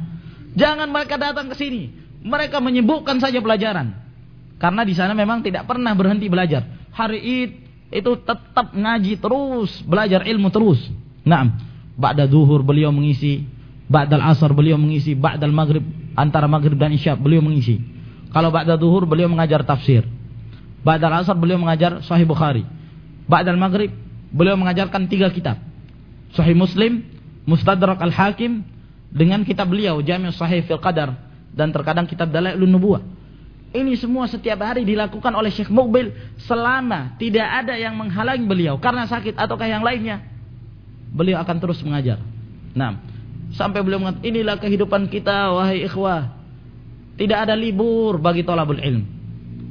Jangan mereka datang ke sini. Mereka menyibukkan saja pelajaran. Karena di sana memang tidak pernah berhenti belajar. Hari Id itu tetap ngaji terus, belajar ilmu terus. Naam. Ba'da zuhur beliau mengisi, ba'dal asar beliau mengisi, ba'dal maghrib antara maghrib dan isya beliau mengisi. Kalau ba'da duhur beliau mengajar tafsir. Ba'da asar beliau mengajar Sahih Bukhari. Ba'da maghrib beliau mengajarkan tiga kitab. Sahih Muslim, Mustadrak Al-Hakim dengan kitab beliau Jami' Sahih Fil Qadar dan terkadang kitab Dalailun Nubuwah. Ini semua setiap hari dilakukan oleh Syekh Mukbil selama tidak ada yang menghalangi beliau karena sakit ataukah yang lainnya. Beliau akan terus mengajar. Nah, sampai beliau mengatakan inilah kehidupan kita wahai ikhwah. Tidak ada libur bagi tolabul ilm.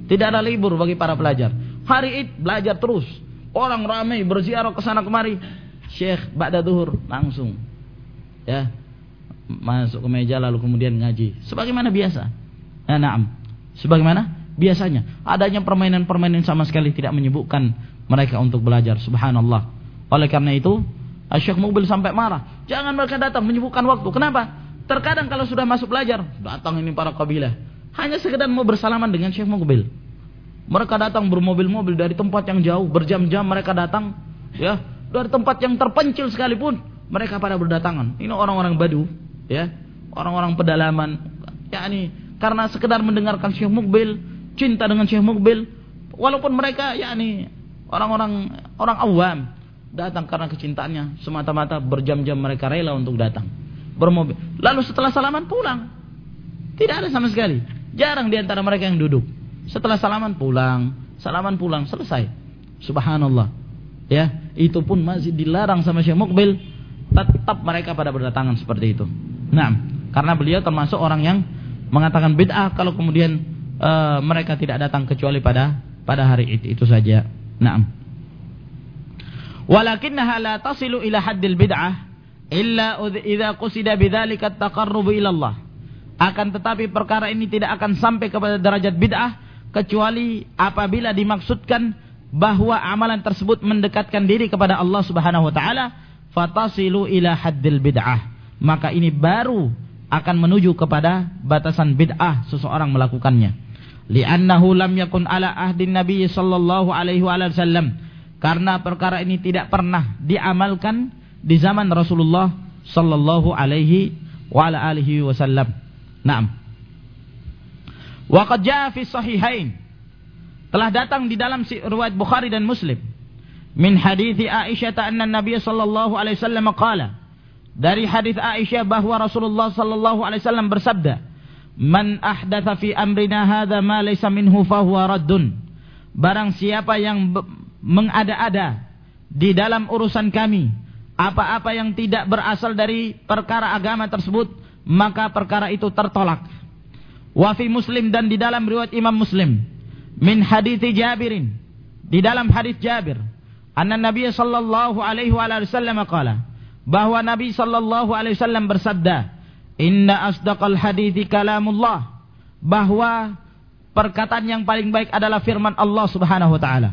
Tidak ada libur bagi para pelajar. Hari Id belajar terus. Orang ramai berziarah ke sana kemari. Syekh ba'da duhur langsung. Ya. Masuk ke meja lalu kemudian ngaji. Sebagaimana biasa. Ya, na'am. Sebagaimana biasanya. Adanya permainan-permainan sama sekali tidak menyebutkan mereka untuk belajar. Subhanallah. Oleh karena itu, Syekh Mubil sampai marah. Jangan mereka datang menyebutkan waktu. Kenapa? Terkadang kalau sudah masuk belajar, datang ini para kabilah. Hanya sekedar mau bersalaman dengan Syekh Mubil. Mereka datang bermobil-mobil dari tempat yang jauh, berjam-jam mereka datang, ya, dari tempat yang terpencil sekalipun mereka pada berdatangan. Ini orang-orang Badu, ya, orang-orang pedalaman, yakni karena sekedar mendengarkan Syekh Mukbil, cinta dengan Syekh Mukbil, walaupun mereka yakni orang-orang orang awam datang karena kecintaannya semata-mata berjam-jam mereka rela untuk datang bermobil. Lalu setelah salaman pulang. Tidak ada sama sekali. Jarang di antara mereka yang duduk. Setelah salaman pulang, salaman pulang, selesai. Subhanallah. Ya, itu pun masih dilarang sama Syekh Mukbil. Tetap mereka pada berdatangan seperti itu. Nah, karena beliau termasuk orang yang mengatakan bid'ah kalau kemudian uh, mereka tidak datang kecuali pada pada hari itu, itu saja. Naam. Walakinnaha la tasilu ila haddil bid'ah illa idza qusida bidzalika at-taqarrub ila Allah. Akan tetapi perkara ini tidak akan sampai kepada derajat bid'ah kecuali apabila dimaksudkan bahwa amalan tersebut mendekatkan diri kepada Allah Subhanahu wa taala fatasilu ila haddil bid'ah maka ini baru akan menuju kepada batasan bid'ah seseorang melakukannya li'annahu lam yakun ala ahdin nabi sallallahu alaihi wasallam karena perkara ini tidak pernah diamalkan di zaman Rasulullah sallallahu alaihi wa ala alihi wasallam Naam Waqad jaa fi sahihain. Telah datang di dalam riwayat Bukhari dan Muslim. Min hadithi Aisyah anna Nabi sallallahu alaihi wasallam qala. Dari hadis Aisyah bahwa Rasulullah sallallahu alaihi wasallam bersabda, "Man ahdatha fi amrina hadza ma laysa minhu fahuwa raddun." Barang siapa yang mengada-ada di dalam urusan kami apa-apa yang tidak berasal dari perkara agama tersebut, maka perkara itu tertolak. Wa fi Muslim dan di dalam riwayat Imam Muslim min hadits Jabirin di dalam hadis Jabir anna Nabi sallallahu alaihi wasallam qala bahwa Nabi sallallahu alaihi wasallam bersabda inna asdaqal hadithi kalamullah bahwa perkataan yang paling baik adalah firman Allah Subhanahu wa taala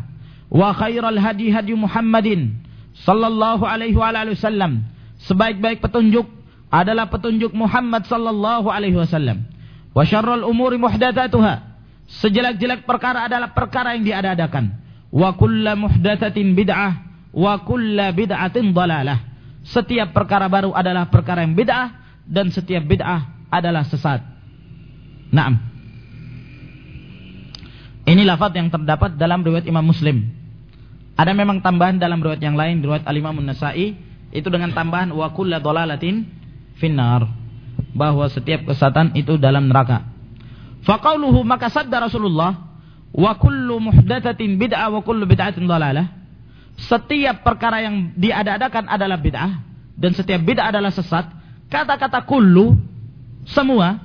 wa khairal hadi hadi Muhammadin sallallahu alaihi wasallam sebaik-baik petunjuk adalah petunjuk Muhammad sallallahu alaihi wasallam Wa syarrul umuri muhdatsatuha. Sejelek-jelek perkara adalah perkara yang diadakan. Wa kullu muhdatsatin bid'ah wa kullu bid'atin dalalah. Setiap perkara baru adalah perkara yang bid'ah dan setiap bid'ah adalah sesat. Naam. Ini lafaz yang terdapat dalam riwayat Imam Muslim. Ada memang tambahan dalam riwayat yang lain, riwayat Al-Imam An-Nasa'i itu dengan tambahan wa kullu dalalatin finnar bahwa setiap kesesatan itu dalam neraka. Faqauluhu maka sabda Rasulullah wa kullu muhdatsatin bid'ah wa kullu bid'atin dhalalah. Setiap perkara yang diada-adakan adalah bid'ah dan setiap bid'ah adalah sesat. Kata-kata kullu semua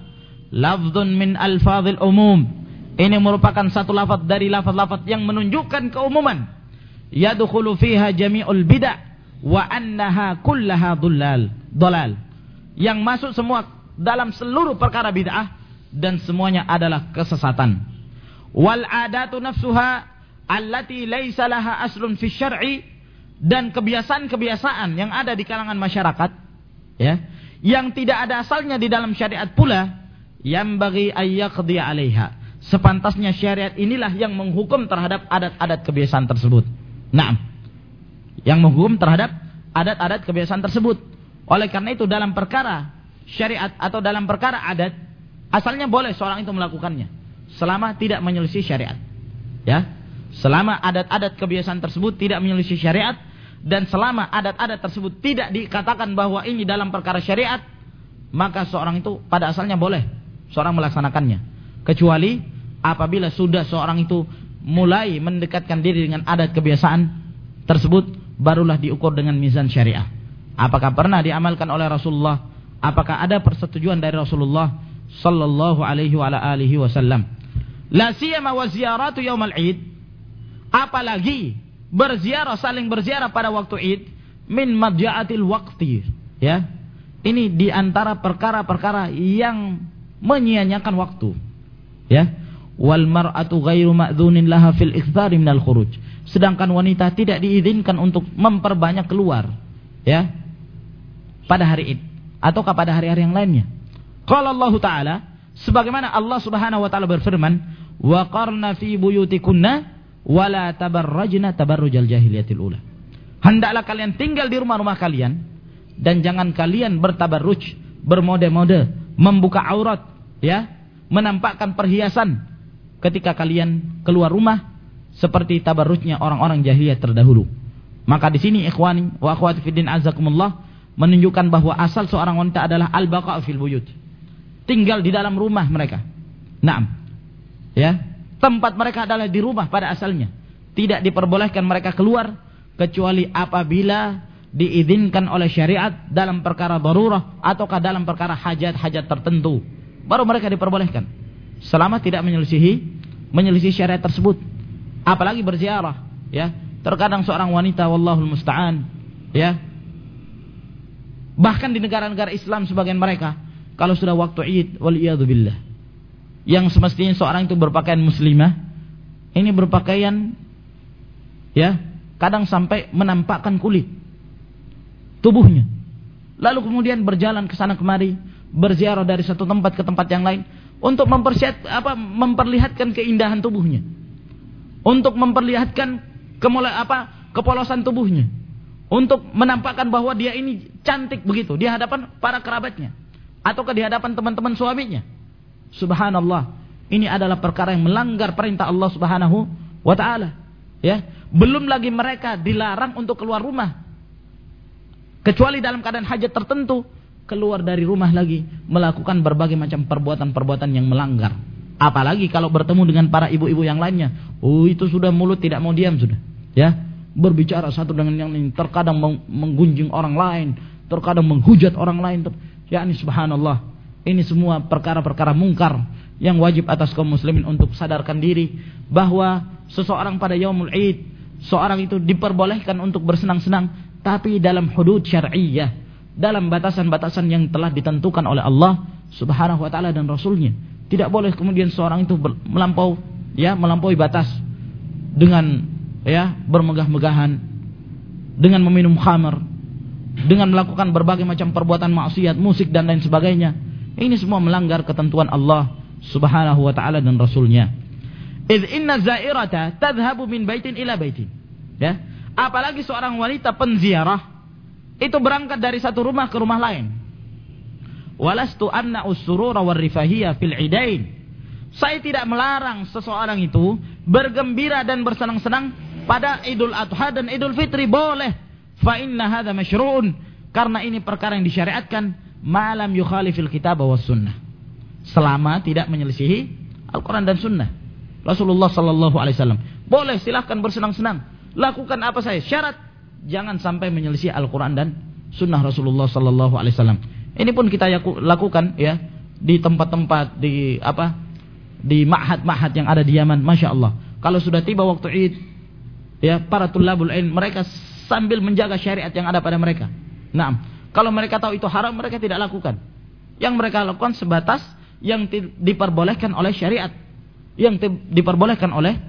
lafdhun min alfadhil umum. Ini merupakan satu lafaz dari lafaz-lafaz yang menunjukkan keumuman. Yadkhulu fiha jami'ul bid'ah wa annaha kullaha dhullal. Dhalal. Yang masuk semua dalam seluruh perkara bid'ah dan semuanya adalah kesesatan. Wal adatu nafsuha allati laisa laha aslun fi syar'i dan kebiasaan-kebiasaan yang ada di kalangan masyarakat ya yang tidak ada asalnya di dalam syariat pula yang bagi ayyaqdi 'alaiha. Sepantasnya syariat inilah yang menghukum terhadap adat-adat kebiasaan tersebut. Naam. Yang menghukum terhadap adat-adat kebiasaan tersebut. Oleh karena itu dalam perkara syariat atau dalam perkara adat, asalnya boleh seorang itu melakukannya selama tidak menyelisih syariat. Ya. Selama adat-adat kebiasaan tersebut tidak menyelisih syariat, dan selama adat-adat tersebut tidak dikatakan bahwa ini dalam perkara syariat, maka seorang itu pada asalnya boleh seorang melaksanakannya. Kecuali apabila sudah seorang itu mulai mendekatkan diri dengan adat kebiasaan tersebut, barulah diukur dengan mizan syariah. Apakah pernah diamalkan oleh Rasulullah? Apakah ada persetujuan dari Rasulullah sallallahu alaihi wa alihi wasallam? La siyama wa ziyaratu yaumal id. Apalagi berziarah saling berziarah pada waktu Id min madja'atil waqti ya. Ini di antara perkara-perkara yang menyia-nyiakan waktu ya. Wal mar'atu ghairu ma'dzunin laha fil iktsari minal khuruj. Sedangkan wanita tidak diizinkan untuk memperbanyak keluar ya pada hari Id. Atau pada hari-hari yang lainnya? Qala Allah taala sebagaimana Allah Subhanahu wa taala berfirman wa qarna fi buyutikunna wala tabarrajna tabarrujal jahiliyatil ula. Hendaklah kalian tinggal di rumah-rumah kalian dan jangan kalian bertabarruj, bermode-mode, membuka aurat, ya, menampakkan perhiasan ketika kalian keluar rumah seperti tabarrujnya orang-orang jahiliyah terdahulu. Maka di sini ikhwani wa akhwati fiddin azakumullah menunjukkan bahwa asal seorang wanita adalah al-baqa' fil buyut. Tinggal di dalam rumah mereka. Naam. Ya, Tempat mereka adalah di rumah pada asalnya. Tidak diperbolehkan mereka keluar kecuali apabila diizinkan oleh syariat dalam perkara darurah ataukah dalam perkara hajat-hajat tertentu. Baru mereka diperbolehkan. Selama tidak menyelisihi menyelisihi syariat tersebut. Apalagi berziarah, ya. Terkadang seorang wanita wallahul musta'an, ya. Bahkan di negara-negara Islam sebagian mereka kalau sudah waktu Id wal billah yang semestinya seorang itu berpakaian muslimah ini berpakaian ya kadang sampai menampakkan kulit tubuhnya. Lalu kemudian berjalan ke sana kemari berziarah dari satu tempat ke tempat yang lain untuk mempersiat, apa memperlihatkan keindahan tubuhnya. Untuk memperlihatkan kemulai apa kepolosan tubuhnya. Untuk menampakkan bahwa dia ini cantik begitu di hadapan para kerabatnya atau di hadapan teman-teman suaminya Subhanallah. Ini adalah perkara yang melanggar perintah Allah Subhanahu wa taala. Ya, belum lagi mereka dilarang untuk keluar rumah. Kecuali dalam keadaan hajat tertentu, keluar dari rumah lagi melakukan berbagai macam perbuatan-perbuatan yang melanggar. Apalagi kalau bertemu dengan para ibu-ibu yang lainnya. Oh, itu sudah mulut tidak mau diam sudah. Ya, berbicara satu dengan yang lain, terkadang menggunjing orang lain, terkadang menghujat orang lain. Ya, ini subhanallah. Ini semua perkara-perkara mungkar yang wajib atas kaum muslimin untuk sadarkan diri bahwa seseorang pada yaumul id seorang itu diperbolehkan untuk bersenang-senang tapi dalam hudud syar'iyyah dalam batasan-batasan yang telah ditentukan oleh Allah Subhanahu wa taala dan rasulnya. Tidak boleh kemudian seorang itu melampau ya melampaui batas dengan ya bermegah-megahan dengan meminum khamar dengan melakukan berbagai macam perbuatan maksiat musik dan lain sebagainya ini semua melanggar ketentuan Allah Subhanahu wa taala dan rasulnya. Idh inna zairata tadhhabu min baitin ila baitin. Ya. Apalagi seorang wanita penziarah itu berangkat dari satu rumah ke rumah lain. Walastu anna usurura warifahiyya fil idain. Saya tidak melarang seseorang itu bergembira dan bersenang-senang pada Idul Adha dan Idul Fitri boleh. Fa inna hadza masyru'un karena ini perkara yang disyariatkan malam yukhalifil kitab wa sunnah. Selama tidak menyelisihi Al-Quran dan sunnah. Rasulullah sallallahu alaihi wasallam. Boleh silahkan bersenang-senang. Lakukan apa saja. Syarat jangan sampai menyelisih Al-Quran dan sunnah Rasulullah sallallahu alaihi wasallam. Ini pun kita lakukan ya di tempat-tempat di apa di ma'had-ma'had yang ada di Yaman, masya Allah. Kalau sudah tiba waktu Id, ya para tulabul ilm mereka sambil menjaga syariat yang ada pada mereka. Nah, kalau mereka tahu itu haram, mereka tidak lakukan. Yang mereka lakukan sebatas yang diperbolehkan oleh syariat. Yang diperbolehkan oleh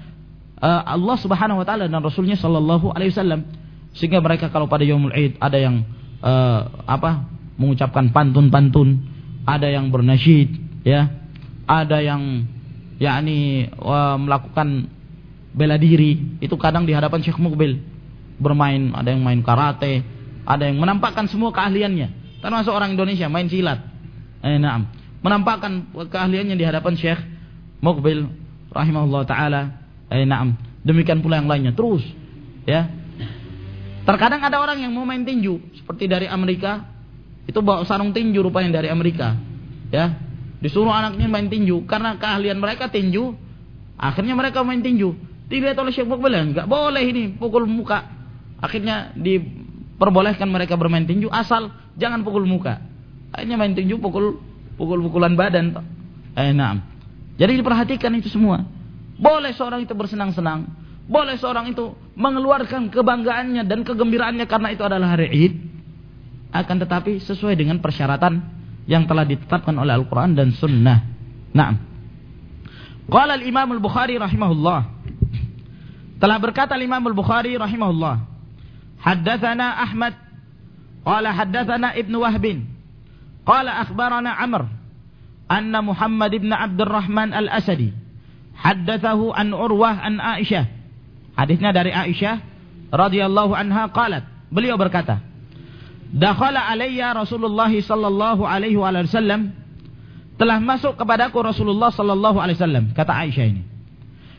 uh, Allah subhanahu wa ta'ala dan Rasulnya sallallahu alaihi wasallam. Sehingga mereka kalau pada Yomul Id ada yang uh, apa mengucapkan pantun-pantun, ada yang bernasyid, ya, ada yang yakni uh, melakukan bela diri, itu kadang di hadapan Syekh Mukbil bermain, ada yang main karate, ada yang menampakkan semua keahliannya. Termasuk orang Indonesia main silat. Eh, naam. Menampakkan keahliannya di hadapan Syekh Mukbil rahimahullah taala. Eh, naam. Demikian pula yang lainnya terus ya. Terkadang ada orang yang mau main tinju seperti dari Amerika, itu bawa sarung tinju rupanya dari Amerika. Ya. Disuruh anaknya main tinju karena keahlian mereka tinju, akhirnya mereka main tinju. Dilihat oleh Syekh Mukbil, enggak boleh ini pukul muka. Akhirnya diperbolehkan mereka bermain tinju asal jangan pukul muka. Akhirnya main tinju pukul pukul-pukulan badan. Eh. Jadi diperhatikan itu semua. Boleh seorang itu bersenang-senang, boleh seorang itu mengeluarkan kebanggaannya dan kegembiraannya karena itu adalah hari Id. Akan tetapi sesuai dengan persyaratan yang telah ditetapkan oleh Al-Quran dan Sunnah. Nah, Qala al-Imam al-Bukhari rahimahullah. Telah berkata Imam al-Bukhari rahimahullah. Haddathana Ahmad. Qala haddathana Ibn Wahbin. Qala akhbarana Amr. Anna Muhammad ibn Abdurrahman al-Asadi. Haddathahu an Urwah an Aisyah. Hadisnya dari Aisyah radhiyallahu anha qalat, beliau berkata, "Dakhala alayya Rasulullah sallallahu alaihi wasallam" telah masuk kepadaku Rasulullah sallallahu alaihi wasallam, kata Aisyah ini.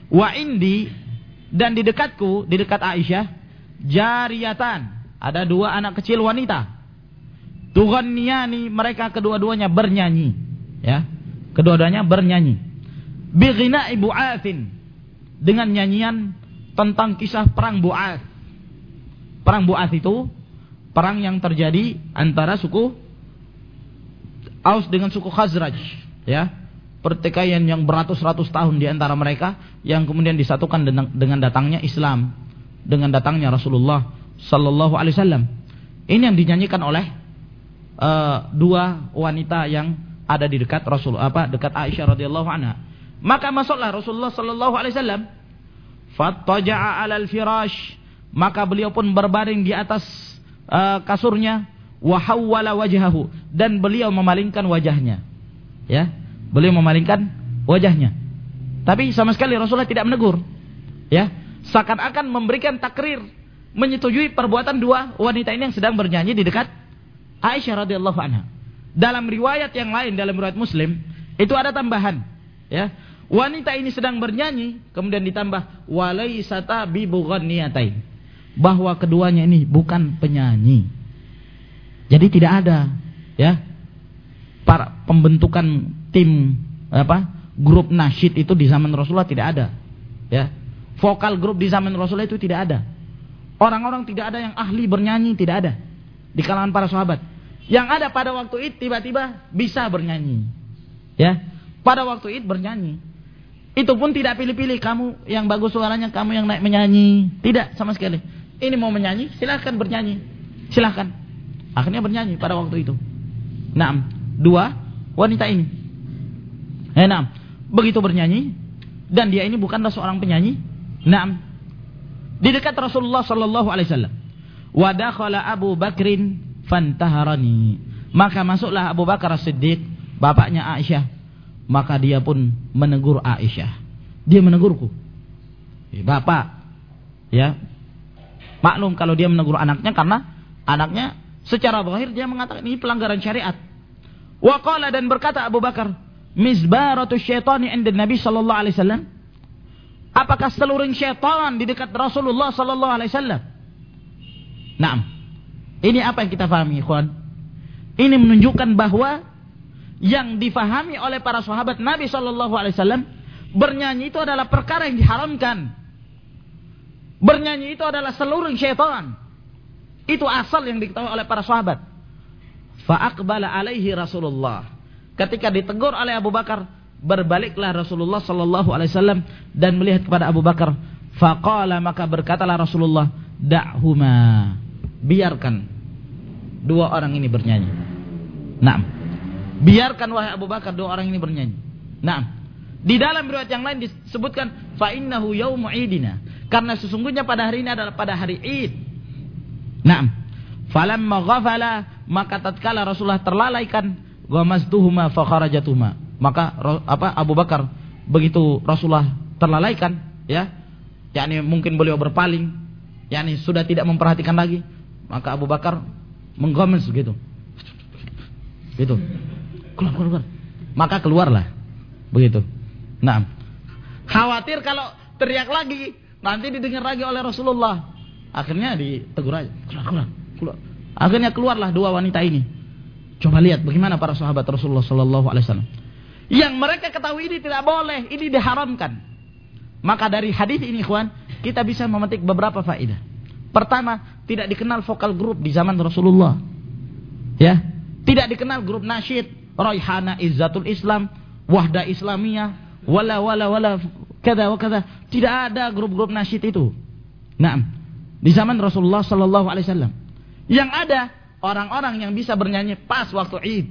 Wa indi dan di dekatku, di dekat Aisyah, jariyatan, ada dua anak kecil wanita. Tughanniyani mereka kedua-duanya bernyanyi, ya. Kedua-duanya bernyanyi. Bi ghina'i bu'athin dengan nyanyian tentang kisah perang Bu'ath. Perang Bu'ath itu perang yang terjadi antara suku Aus dengan suku Khazraj, ya. Pertikaian yang beratus-ratus tahun di antara mereka yang kemudian disatukan dengan datangnya Islam, dengan datangnya Rasulullah sallallahu alaihi wasallam. Ini yang dinyanyikan oleh uh, dua wanita yang ada di dekat Rasul apa dekat Aisyah radhiyallahu anha. Maka masuklah Rasulullah sallallahu alaihi wasallam Fattaja'a 'alal firash, maka beliau pun berbaring di atas uh, kasurnya wa hawwala wajhahu dan beliau memalingkan wajahnya. Ya, beliau memalingkan wajahnya. Tapi sama sekali Rasulullah tidak menegur. Ya, seakan-akan memberikan takrir menyetujui perbuatan dua wanita ini yang sedang bernyanyi di dekat Aisyah radhiyallahu anha. Dalam riwayat yang lain dalam riwayat Muslim itu ada tambahan, ya. Wanita ini sedang bernyanyi, kemudian ditambah walaisata bi niatain. Bahwa keduanya ini bukan penyanyi. Jadi tidak ada ya para pembentukan tim apa grup nasyid itu di zaman Rasulullah tidak ada. Ya. Vokal grup di zaman Rasulullah itu tidak ada. Orang-orang tidak ada yang ahli bernyanyi, tidak ada di kalangan para sahabat. Yang ada pada waktu itu tiba-tiba bisa bernyanyi. Ya. Pada waktu itu bernyanyi. Itu pun tidak pilih-pilih kamu yang bagus suaranya, kamu yang naik menyanyi. Tidak sama sekali. Ini mau menyanyi, silahkan bernyanyi. Silahkan. Akhirnya bernyanyi pada waktu itu. Nah, dua wanita ini. Eh, begitu bernyanyi dan dia ini bukanlah seorang penyanyi. Nah, di dekat Rasulullah Sallallahu Alaihi Wasallam. Wadakhala Abu Bakrin fantaharani. Maka masuklah Abu Bakar As-Siddiq, bapaknya Aisyah maka dia pun menegur Aisyah. Dia menegurku. Bapak, ya. Maklum kalau dia menegur anaknya karena anaknya secara zahir dia mengatakan ini pelanggaran syariat. Wa qala dan berkata Abu Bakar, "Mizbaratu syaitani 'inda Nabi sallallahu alaihi wasallam?" Apakah seluruh syaitan di dekat Rasulullah sallallahu alaihi wasallam? Naam. Ini apa yang kita pahami, ikhwan? Ini menunjukkan bahwa yang difahami oleh para sahabat Nabi Shallallahu Alaihi Wasallam bernyanyi itu adalah perkara yang diharamkan. Bernyanyi itu adalah seluruh syaitan. Itu asal yang diketahui oleh para sahabat. Faakbala alaihi Rasulullah. Ketika ditegur oleh Abu Bakar, berbaliklah Rasulullah Shallallahu Alaihi Wasallam dan melihat kepada Abu Bakar. Faqala maka berkatalah Rasulullah, da'huma. Biarkan dua orang ini bernyanyi. Naam. Biarkan wahai Abu Bakar dua orang ini bernyanyi. Nah, di dalam riwayat yang lain disebutkan fa innahu yaumu idina. Karena sesungguhnya pada hari ini adalah pada hari Id. Nah, falamma ghafala maka tatkala Rasulullah terlalaikan ghamaztuhuma fa kharajatuhuma. Maka apa Abu Bakar begitu Rasulullah terlalaikan ya, yakni mungkin beliau berpaling, yakni sudah tidak memperhatikan lagi, maka Abu Bakar menggomes gitu. Gitu keluar, keluar, keluar. Maka keluarlah. Begitu. Nah, khawatir kalau teriak lagi, nanti didengar lagi oleh Rasulullah. Akhirnya ditegur aja. Keluar, keluar, keluar. Akhirnya keluarlah dua wanita ini. Coba lihat bagaimana para sahabat Rasulullah Sallallahu Alaihi Wasallam. Yang mereka ketahui ini tidak boleh, ini diharamkan. Maka dari hadis ini, ikhwan, kita bisa memetik beberapa faedah. Pertama, tidak dikenal vokal grup di zaman Rasulullah. Ya, tidak dikenal grup nasyid, Raihana Izzatul Islam, Wahda Islamiyah, wala wala wala kada wa kada. Tidak ada grup-grup nasyid itu. Nah, di zaman Rasulullah sallallahu alaihi wasallam. Yang ada orang-orang yang bisa bernyanyi pas waktu Id.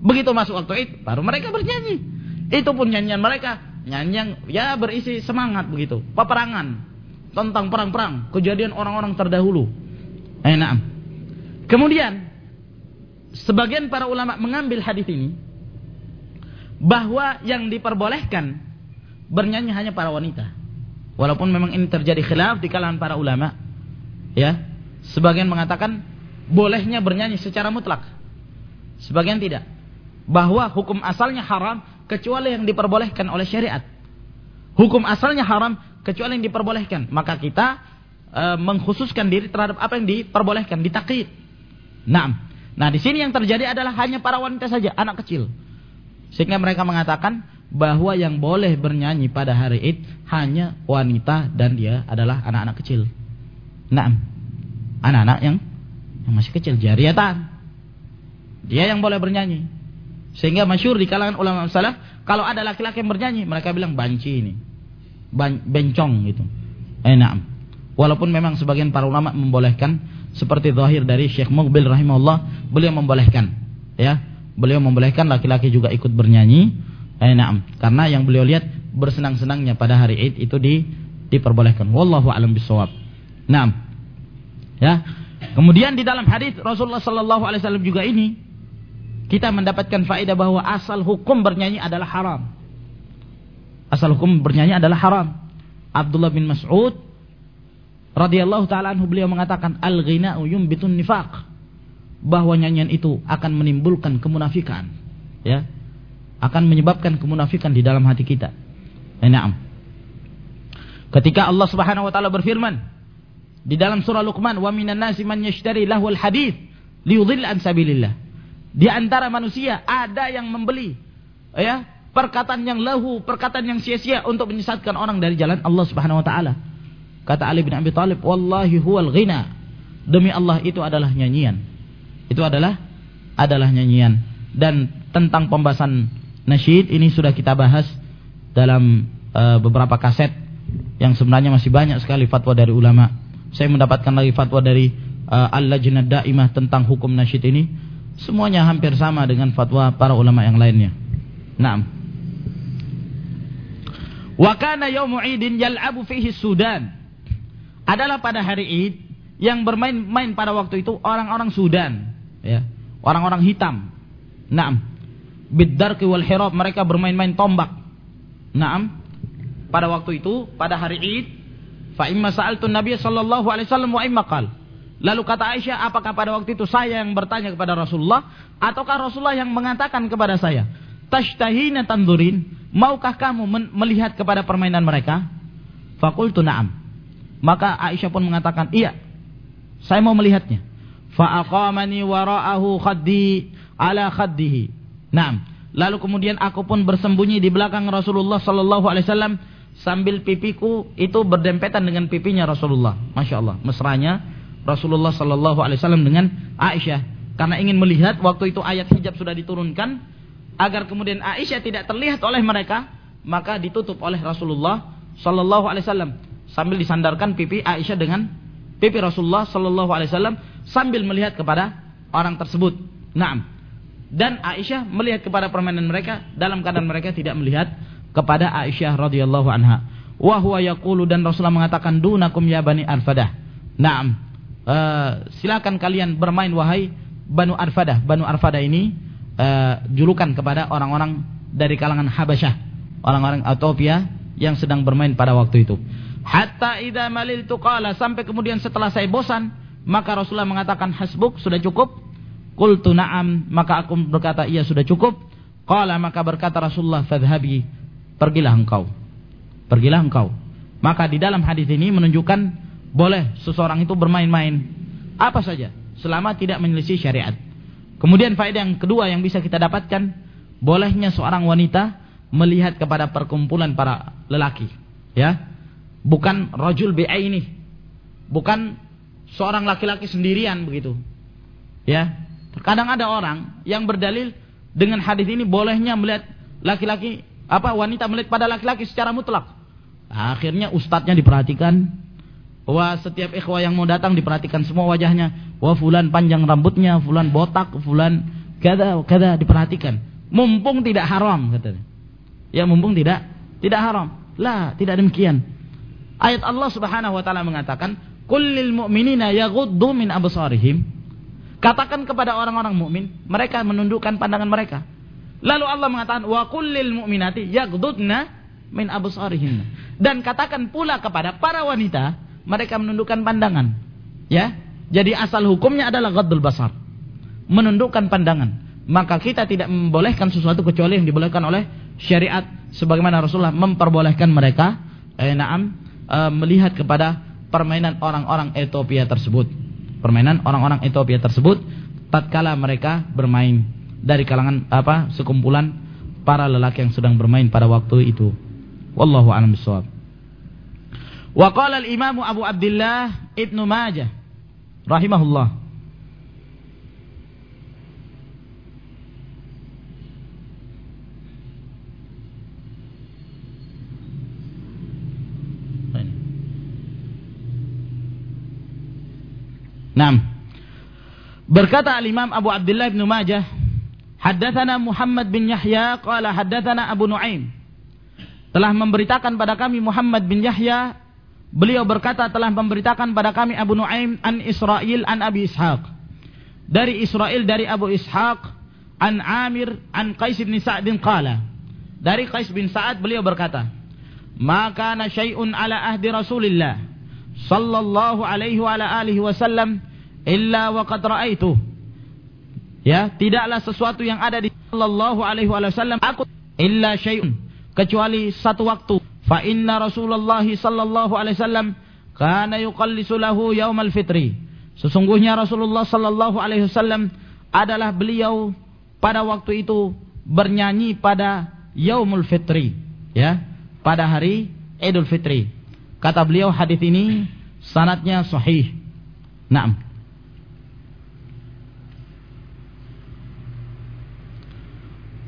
Begitu masuk waktu Id, baru mereka bernyanyi. Itu pun nyanyian mereka, nyanyian ya berisi semangat begitu, peperangan tentang perang-perang, kejadian orang-orang terdahulu. Eh, nah. Kemudian sebagian para ulama mengambil hadis ini bahwa yang diperbolehkan bernyanyi hanya para wanita. Walaupun memang ini terjadi khilaf di kalangan para ulama. Ya. Sebagian mengatakan bolehnya bernyanyi secara mutlak. Sebagian tidak. Bahwa hukum asalnya haram kecuali yang diperbolehkan oleh syariat. Hukum asalnya haram kecuali yang diperbolehkan. Maka kita e, mengkhususkan diri terhadap apa yang diperbolehkan, ditaklid. Nah, nah di sini yang terjadi adalah hanya para wanita saja, anak kecil. Sehingga mereka mengatakan bahwa yang boleh bernyanyi pada hari Id hanya wanita dan dia adalah anak-anak kecil. Nah, anak-anak yang yang masih kecil, jariatan. Dia yang boleh bernyanyi. Sehingga masyur di kalangan ulama salaf, kalau ada laki-laki yang bernyanyi, mereka bilang banci ini. Ban bencong gitu. Eh, nah. Walaupun memang sebagian para ulama membolehkan seperti zahir dari Syekh Mughbil rahimahullah, beliau membolehkan, ya beliau membolehkan laki-laki juga ikut bernyanyi. Eh, naam. Karena yang beliau lihat bersenang-senangnya pada hari Id itu di diperbolehkan. Wallahu a'lam bishawab. Naam. Ya. Kemudian di dalam hadis Rasulullah sallallahu alaihi wasallam juga ini kita mendapatkan faedah bahwa asal hukum bernyanyi adalah haram. Asal hukum bernyanyi adalah haram. Abdullah bin Mas'ud radhiyallahu taala anhu beliau mengatakan al-ghina'u yumbitun nifaq bahwa nyanyian itu akan menimbulkan kemunafikan ya akan menyebabkan kemunafikan di dalam hati kita Naam. Ketika Allah Subhanahu wa taala berfirman di dalam surah Luqman, "Wa minan nasi man yashtari lahwal hadits liyudhill an sabilillah." Di antara manusia ada yang membeli ya, perkataan yang lahu, perkataan yang sia-sia untuk menyesatkan orang dari jalan Allah Subhanahu wa taala. Kata Ali bin Abi Thalib, "Wallahi huwal ghina." Demi Allah itu adalah nyanyian itu adalah adalah nyanyian dan tentang pembahasan nasyid ini sudah kita bahas dalam uh, beberapa kaset yang sebenarnya masih banyak sekali fatwa dari ulama. Saya mendapatkan lagi fatwa dari uh, Al-Lajnah Daimah tentang hukum nasyid ini. Semuanya hampir sama dengan fatwa para ulama yang lainnya. Naam. Wa kana yaumu idin yal'abu fihi Sudan. Adalah pada hari Id yang bermain-main pada waktu itu orang-orang Sudan ya orang-orang hitam naam biddarki wal hirab mereka bermain-main tombak naam pada waktu itu pada hari Id fa imma sa'altu Nabi sallallahu alaihi wasallam wa imma qal lalu kata Aisyah apakah pada waktu itu saya yang bertanya kepada Rasulullah ataukah Rasulullah yang mengatakan kepada saya tashtahina tandurin maukah kamu melihat kepada permainan mereka faqultu na'am maka Aisyah pun mengatakan iya saya mau melihatnya Fa'aqamani wara'ahu khaddi ala khaddihi. Naam. Lalu kemudian aku pun bersembunyi di belakang Rasulullah sallallahu alaihi wasallam sambil pipiku itu berdempetan dengan pipinya Rasulullah. Masya Allah, mesranya Rasulullah sallallahu alaihi wasallam dengan Aisyah karena ingin melihat waktu itu ayat hijab sudah diturunkan agar kemudian Aisyah tidak terlihat oleh mereka, maka ditutup oleh Rasulullah sallallahu alaihi wasallam sambil disandarkan pipi Aisyah dengan pipi Rasulullah sallallahu alaihi wasallam sambil melihat kepada orang tersebut. Naam. Dan Aisyah melihat kepada permainan mereka dalam keadaan mereka tidak melihat kepada Aisyah radhiyallahu anha. Wa huwa yaqulu dan Rasulullah mengatakan dunakum ya bani Arfadah. Naam. Uh, silakan kalian bermain wahai Banu Arfadah. Banu Arfadah ini uh, julukan kepada orang-orang dari kalangan Habasyah, orang-orang Ethiopia yang sedang bermain pada waktu itu. Hatta idza maliltu qala sampai kemudian setelah saya bosan maka Rasulullah mengatakan hasbuk sudah cukup. Qultu na'am, maka aku berkata iya sudah cukup. Qala maka berkata Rasulullah fadhhabi, pergilah engkau. Pergilah engkau. Maka di dalam hadis ini menunjukkan boleh seseorang itu bermain-main apa saja selama tidak menyelisih syariat. Kemudian faedah yang kedua yang bisa kita dapatkan, bolehnya seorang wanita melihat kepada perkumpulan para lelaki, ya. Bukan rajul ini. Bukan seorang laki-laki sendirian begitu. Ya. Terkadang ada orang yang berdalil dengan hadis ini bolehnya melihat laki-laki apa wanita melihat pada laki-laki secara mutlak. Akhirnya ustadznya diperhatikan. Wah setiap ikhwah yang mau datang diperhatikan semua wajahnya. Wah fulan panjang rambutnya, fulan botak, fulan kada kada diperhatikan. Mumpung tidak haram katanya. Ya mumpung tidak tidak haram. Lah, tidak demikian. Ayat Allah Subhanahu wa taala mengatakan, "Kullil mu'minina yaghuddu min absarihim." Katakan kepada orang-orang mukmin, mereka menundukkan pandangan mereka Lalu Allah mengatakan wa kullil mu'minati yaghdudna min absarihinna. Dan katakan pula kepada para wanita, mereka menundukkan pandangan. Ya. Jadi asal hukumnya adalah ghaddul basar. Menundukkan pandangan. Maka kita tidak membolehkan sesuatu kecuali yang dibolehkan oleh syariat sebagaimana Rasulullah memperbolehkan mereka eh, naam eh, melihat kepada permainan orang-orang Ethiopia tersebut. Permainan orang-orang Ethiopia tersebut tatkala mereka bermain dari kalangan apa sekumpulan para lelaki yang sedang bermain pada waktu itu. Wallahu a'lam bishawab. Wa qala al-Imam Abu Abdullah Ibnu Majah rahimahullah Naam. Berkata al-Imam Abu Abdullah Ibnu Majah Haddatsana Muhammad bin Yahya qala haddatsana Abu Nuaim. Telah memberitakan pada kami Muhammad bin Yahya, beliau berkata telah memberitakan pada kami Abu Nuaim an Israel an Abi Ishaq. Dari Israel dari Abu Ishaq an Amir an Qais bin Sa'd qala. Dari Qais bin Sa'ad beliau berkata, "Maka kana syai'un ala ahdi Rasulillah sallallahu alaihi wa alihi wasallam illa wa qad ra'aituh." Ya, tidaklah sesuatu yang ada di sallallahu alaihi wasallam aku illa syai'un kecuali satu waktu. Fa inna Rasulullah sallallahu alaihi wasallam kana yuqallisu lahu yaumal fitri. Sesungguhnya Rasulullah sallallahu alaihi wasallam adalah beliau pada waktu itu bernyanyi pada yaumul fitri, ya, pada hari Idul Fitri. Kata beliau hadis ini sanatnya sahih. Naam.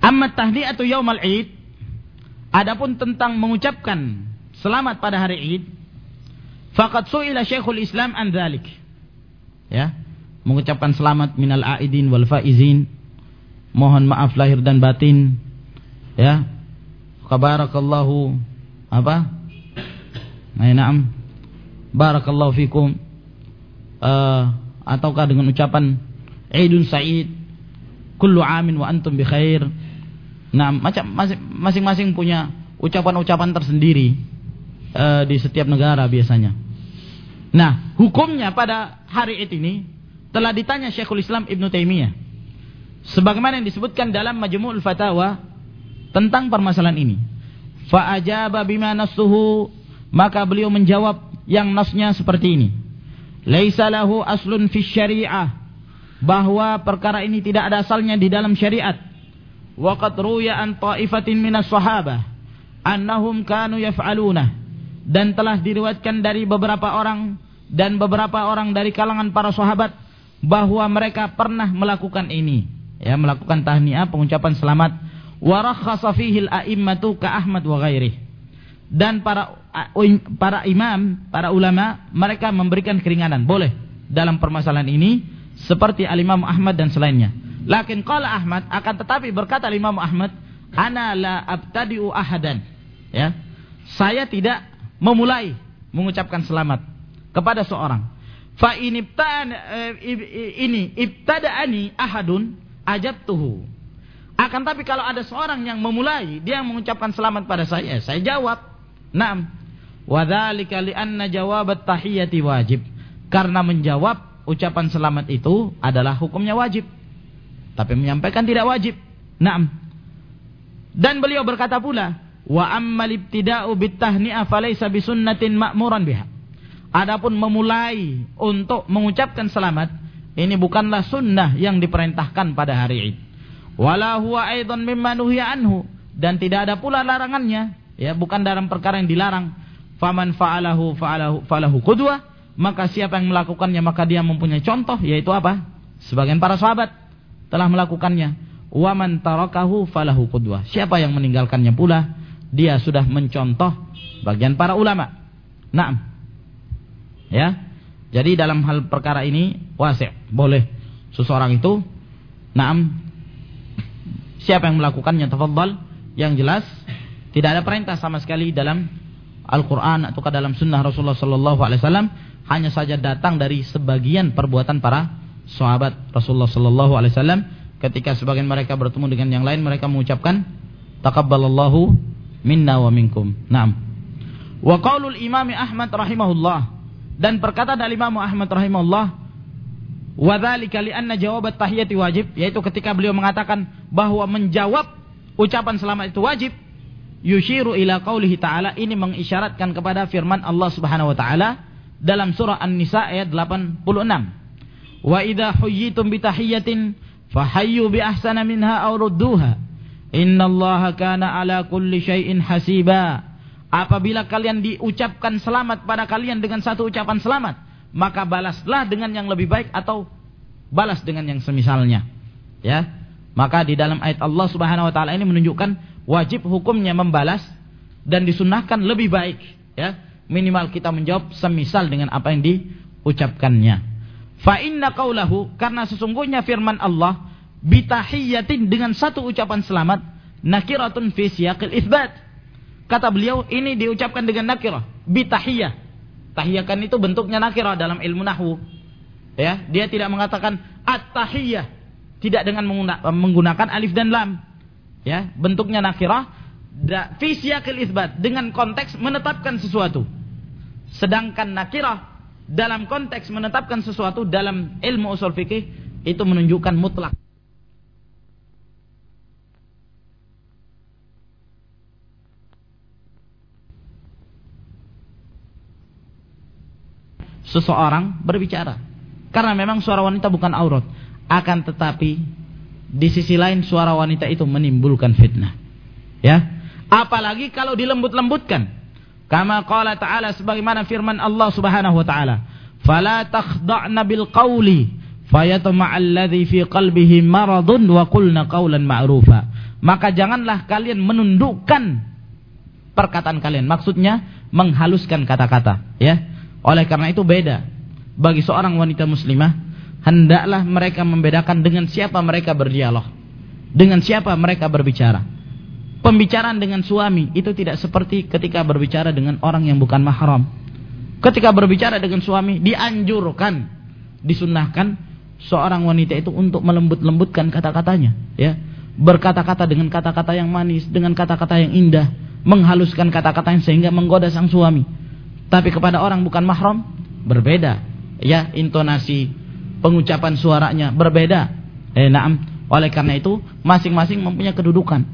Amma tahni'atu yaumal id. Adapun tentang mengucapkan selamat pada hari Id, faqad su'ila Syekhul Islam an dzalik. Ya, mengucapkan selamat minal aidin wal faizin. Mohon maaf lahir dan batin. Ya. Kabarakallahu apa? Nah, na'am. Barakallahu fikum. Uh, ataukah dengan ucapan Idun Sa'id kullu amin wa antum bi khair Nah, macam masing-masing punya ucapan-ucapan tersendiri uh, di setiap negara biasanya. Nah, hukumnya pada hari ini telah ditanya Syekhul Islam Ibn Taimiyah. Sebagaimana yang disebutkan dalam Majmu'ul Fatawa tentang permasalahan ini. Fa'ajaba bima nasuhu maka beliau menjawab yang nasnya seperti ini. Laisa lahu aslun fi syariah bahwa perkara ini tidak ada asalnya di dalam syariat Waqad ruya an ta'ifatin minas sahabah annahum kanu yaf'aluna. Dan telah diriwayatkan dari beberapa orang dan beberapa orang dari kalangan para sahabat bahwa mereka pernah melakukan ini. Ya melakukan tahniah pengucapan selamat. Wa rakhasa fihi al-a'immatu ka Ahmad wa ghairi dan para para imam para ulama mereka memberikan keringanan. Boleh dalam permasalahan ini seperti al-Imam Ahmad dan selainnya Lakin qala Ahmad akan tetapi berkata Imam Ahmad, ana la abtadi'u ahadan. Ya. Saya tidak memulai mengucapkan selamat kepada seorang. Fa ini eh, ini ibtada'ani ahadun ajabtuhu. Akan tapi kalau ada seorang yang memulai, dia yang mengucapkan selamat pada saya, saya jawab, "Na'am." Wa dzalika li'anna jawabat tahiyyati wajib. Karena menjawab ucapan selamat itu adalah hukumnya wajib. Tapi menyampaikan tidak wajib. Naam. Dan beliau berkata pula, wa ammal ibtida'u bitahni'ah falaysa bisunnatin ma'muran biha. Adapun memulai untuk mengucapkan selamat ini bukanlah sunnah yang diperintahkan pada hari Id. Wala huwa aidan mimma anhu dan tidak ada pula larangannya, ya, bukan dalam perkara yang dilarang. Faman fa'alahu fa'alahu falahu qudwah, maka siapa yang melakukannya maka dia mempunyai contoh yaitu apa? Sebagian para sahabat telah melakukannya. Wa man tarakahu falahu qudwah. Siapa yang meninggalkannya pula dia sudah mencontoh bagian para ulama. Naam. Ya. Jadi dalam hal perkara ini wasi' boleh seseorang itu naam siapa yang melakukannya tafadhal yang jelas tidak ada perintah sama sekali dalam Al-Qur'an atau dalam sunnah Rasulullah wasallam hanya saja datang dari sebagian perbuatan para sahabat Rasulullah sallallahu alaihi wasallam ketika sebagian mereka bertemu dengan yang lain mereka mengucapkan taqabbalallahu minna wa minkum. Naam. Wa qaulul Imam Ahmad rahimahullah dan perkataan Imam Ahmad rahimahullah wa dzalika li anna jawab at-tahiyati wajib yaitu ketika beliau mengatakan bahwa menjawab ucapan selamat itu wajib yushiru ila qaulihi ta'ala ini mengisyaratkan kepada firman Allah Subhanahu wa taala dalam surah An-Nisa ayat 86 wa idza huyyitum bi fahayyu bi ahsana minha aw rudduha innallaha kana ala kulli syai'in hasiba Apabila kalian diucapkan selamat pada kalian dengan satu ucapan selamat, maka balaslah dengan yang lebih baik atau balas dengan yang semisalnya. Ya. Maka di dalam ayat Allah Subhanahu wa taala ini menunjukkan wajib hukumnya membalas dan disunahkan lebih baik, ya. Minimal kita menjawab semisal dengan apa yang diucapkannya. Fa inna qaulahu karena sesungguhnya firman Allah bitahiyatin dengan satu ucapan selamat nakiratun fi siyaqil itsbat Kata beliau ini diucapkan dengan nakirah, bitahiyah. Tahiyahkan itu bentuknya nakirah dalam ilmu nahwu. Ya, dia tidak mengatakan at-tahiyah, tidak dengan menggunakan alif dan lam. Ya, bentuknya nakirah fi siyaqil isbat dengan konteks menetapkan sesuatu. Sedangkan nakirah dalam konteks menetapkan sesuatu dalam ilmu usul fikih itu menunjukkan mutlak. seseorang berbicara. Karena memang suara wanita bukan aurat. Akan tetapi di sisi lain suara wanita itu menimbulkan fitnah. Ya. Apalagi kalau dilembut-lembutkan. Kama qala ta'ala sebagaimana firman Allah Subhanahu wa taala, "Fala takhda'na bil qawli fayatma'a alladhi fi qalbihi maradun wa qulna qawlan ma'rufa." Maka janganlah kalian menundukkan perkataan kalian. Maksudnya menghaluskan kata-kata, ya. Oleh karena itu beda. Bagi seorang wanita muslimah, hendaklah mereka membedakan dengan siapa mereka berdialog. Dengan siapa mereka berbicara. Pembicaraan dengan suami itu tidak seperti ketika berbicara dengan orang yang bukan mahram. Ketika berbicara dengan suami dianjurkan, disunahkan seorang wanita itu untuk melembut-lembutkan kata-katanya, ya. Berkata-kata dengan kata-kata yang manis, dengan kata-kata yang indah, menghaluskan kata-kata yang sehingga menggoda sang suami tapi kepada orang bukan mahram berbeda. Ya, intonasi pengucapan suaranya berbeda. Eh, naam. Oleh karena itu, masing-masing mempunyai kedudukan.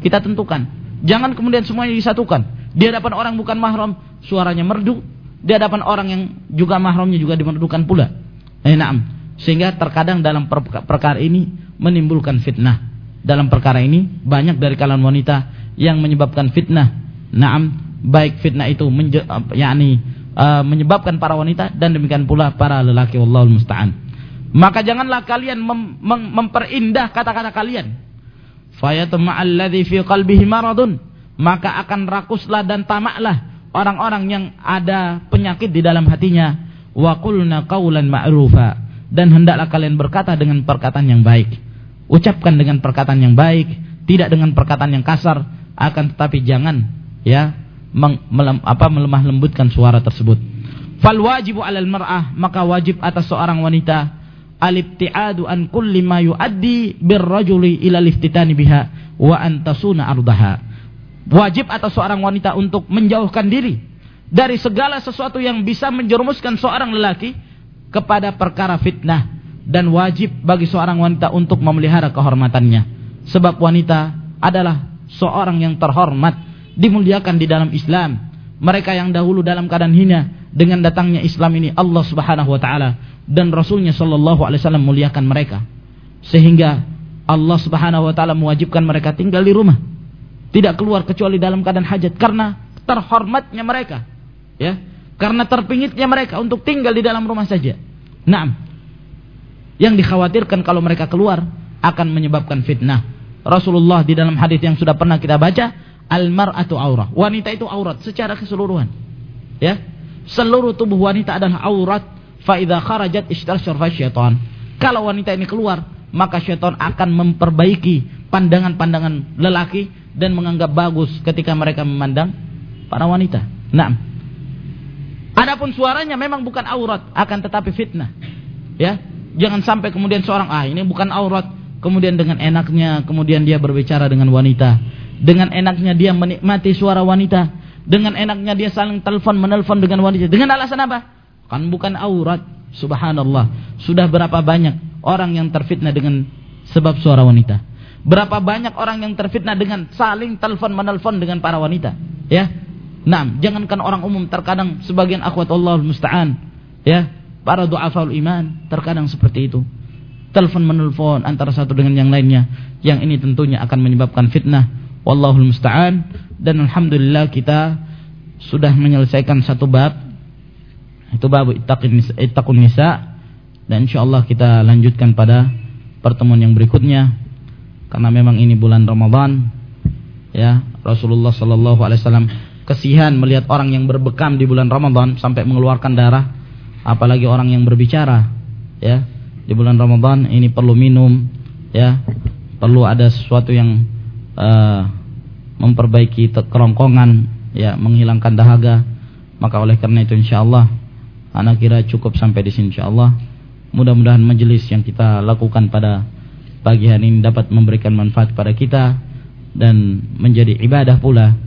Kita tentukan. Jangan kemudian semuanya disatukan. Di hadapan orang bukan mahram, suaranya merdu. Di hadapan orang yang juga mahramnya juga dimerdukan pula. Eh, naam. Sehingga terkadang dalam perkara ini menimbulkan fitnah. Dalam perkara ini banyak dari kalangan wanita yang menyebabkan fitnah. Naam baik fitnah itu menje, yakni uh, menyebabkan para wanita dan demikian pula para lelaki wallahul musta'an. Maka janganlah kalian mem mem memperindah kata-kata kalian. Fi maradun. Maka akan rakuslah dan tamaklah orang-orang yang ada penyakit di dalam hatinya. Wa qulna qawlan. Dan hendaklah kalian berkata dengan perkataan yang baik. Ucapkan dengan perkataan yang baik, tidak dengan perkataan yang kasar, akan tetapi jangan ya melem, apa melemah lembutkan suara tersebut. Fal wajibu 'alal mar'ah, maka wajib atas seorang wanita al-ibtiadu an kulli ma yuaddi birrajuli ila liftitani biha wa an tasuna ardaha. Wajib atas seorang wanita untuk menjauhkan diri dari segala sesuatu yang bisa menjerumuskan seorang lelaki kepada perkara fitnah dan wajib bagi seorang wanita untuk memelihara kehormatannya. Sebab wanita adalah seorang yang terhormat dimuliakan di dalam Islam. Mereka yang dahulu dalam keadaan hina dengan datangnya Islam ini Allah Subhanahu wa taala dan Rasulnya sallallahu alaihi wasallam muliakan mereka. Sehingga Allah Subhanahu wa taala mewajibkan mereka tinggal di rumah. Tidak keluar kecuali dalam keadaan hajat karena terhormatnya mereka. Ya. Karena terpingitnya mereka untuk tinggal di dalam rumah saja. Nah, yang dikhawatirkan kalau mereka keluar akan menyebabkan fitnah. Rasulullah di dalam hadis yang sudah pernah kita baca, al-mar'atu aurah. Wanita itu aurat secara keseluruhan. Ya. Seluruh tubuh wanita adalah aurat. Fa idza kharajat istarsyar syaitan. Kalau wanita ini keluar, maka syaitan akan memperbaiki pandangan-pandangan lelaki dan menganggap bagus ketika mereka memandang para wanita. Nah, adapun suaranya memang bukan aurat, akan tetapi fitnah. Ya, Jangan sampai kemudian seorang ah ini bukan aurat, kemudian dengan enaknya kemudian dia berbicara dengan wanita. Dengan enaknya dia menikmati suara wanita. Dengan enaknya dia saling telepon menelpon dengan wanita. Dengan alasan apa? Kan bukan aurat. Subhanallah. Sudah berapa banyak orang yang terfitnah dengan sebab suara wanita. Berapa banyak orang yang terfitnah dengan saling telepon menelpon dengan para wanita. Ya. Nah, jangankan orang umum terkadang sebagian akhwat Allah musta'an. Ya Para du'afaul iman terkadang seperti itu. Telepon menelpon antara satu dengan yang lainnya. Yang ini tentunya akan menyebabkan fitnah. Wallahul musta'an. Dan Alhamdulillah kita sudah menyelesaikan satu bab. Itu bab ittaqun nisa. Dan insyaAllah kita lanjutkan pada pertemuan yang berikutnya. Karena memang ini bulan Ramadan. Ya, Rasulullah sallallahu alaihi wasallam kesihan melihat orang yang berbekam di bulan Ramadan sampai mengeluarkan darah apalagi orang yang berbicara ya di bulan Ramadan ini perlu minum ya perlu ada sesuatu yang uh, memperbaiki kerongkongan ya menghilangkan dahaga maka oleh karena itu insyaallah anak kira cukup sampai di sini insyaallah. Mudah-mudahan majelis yang kita lakukan pada pagi hari ini dapat memberikan manfaat pada kita dan menjadi ibadah pula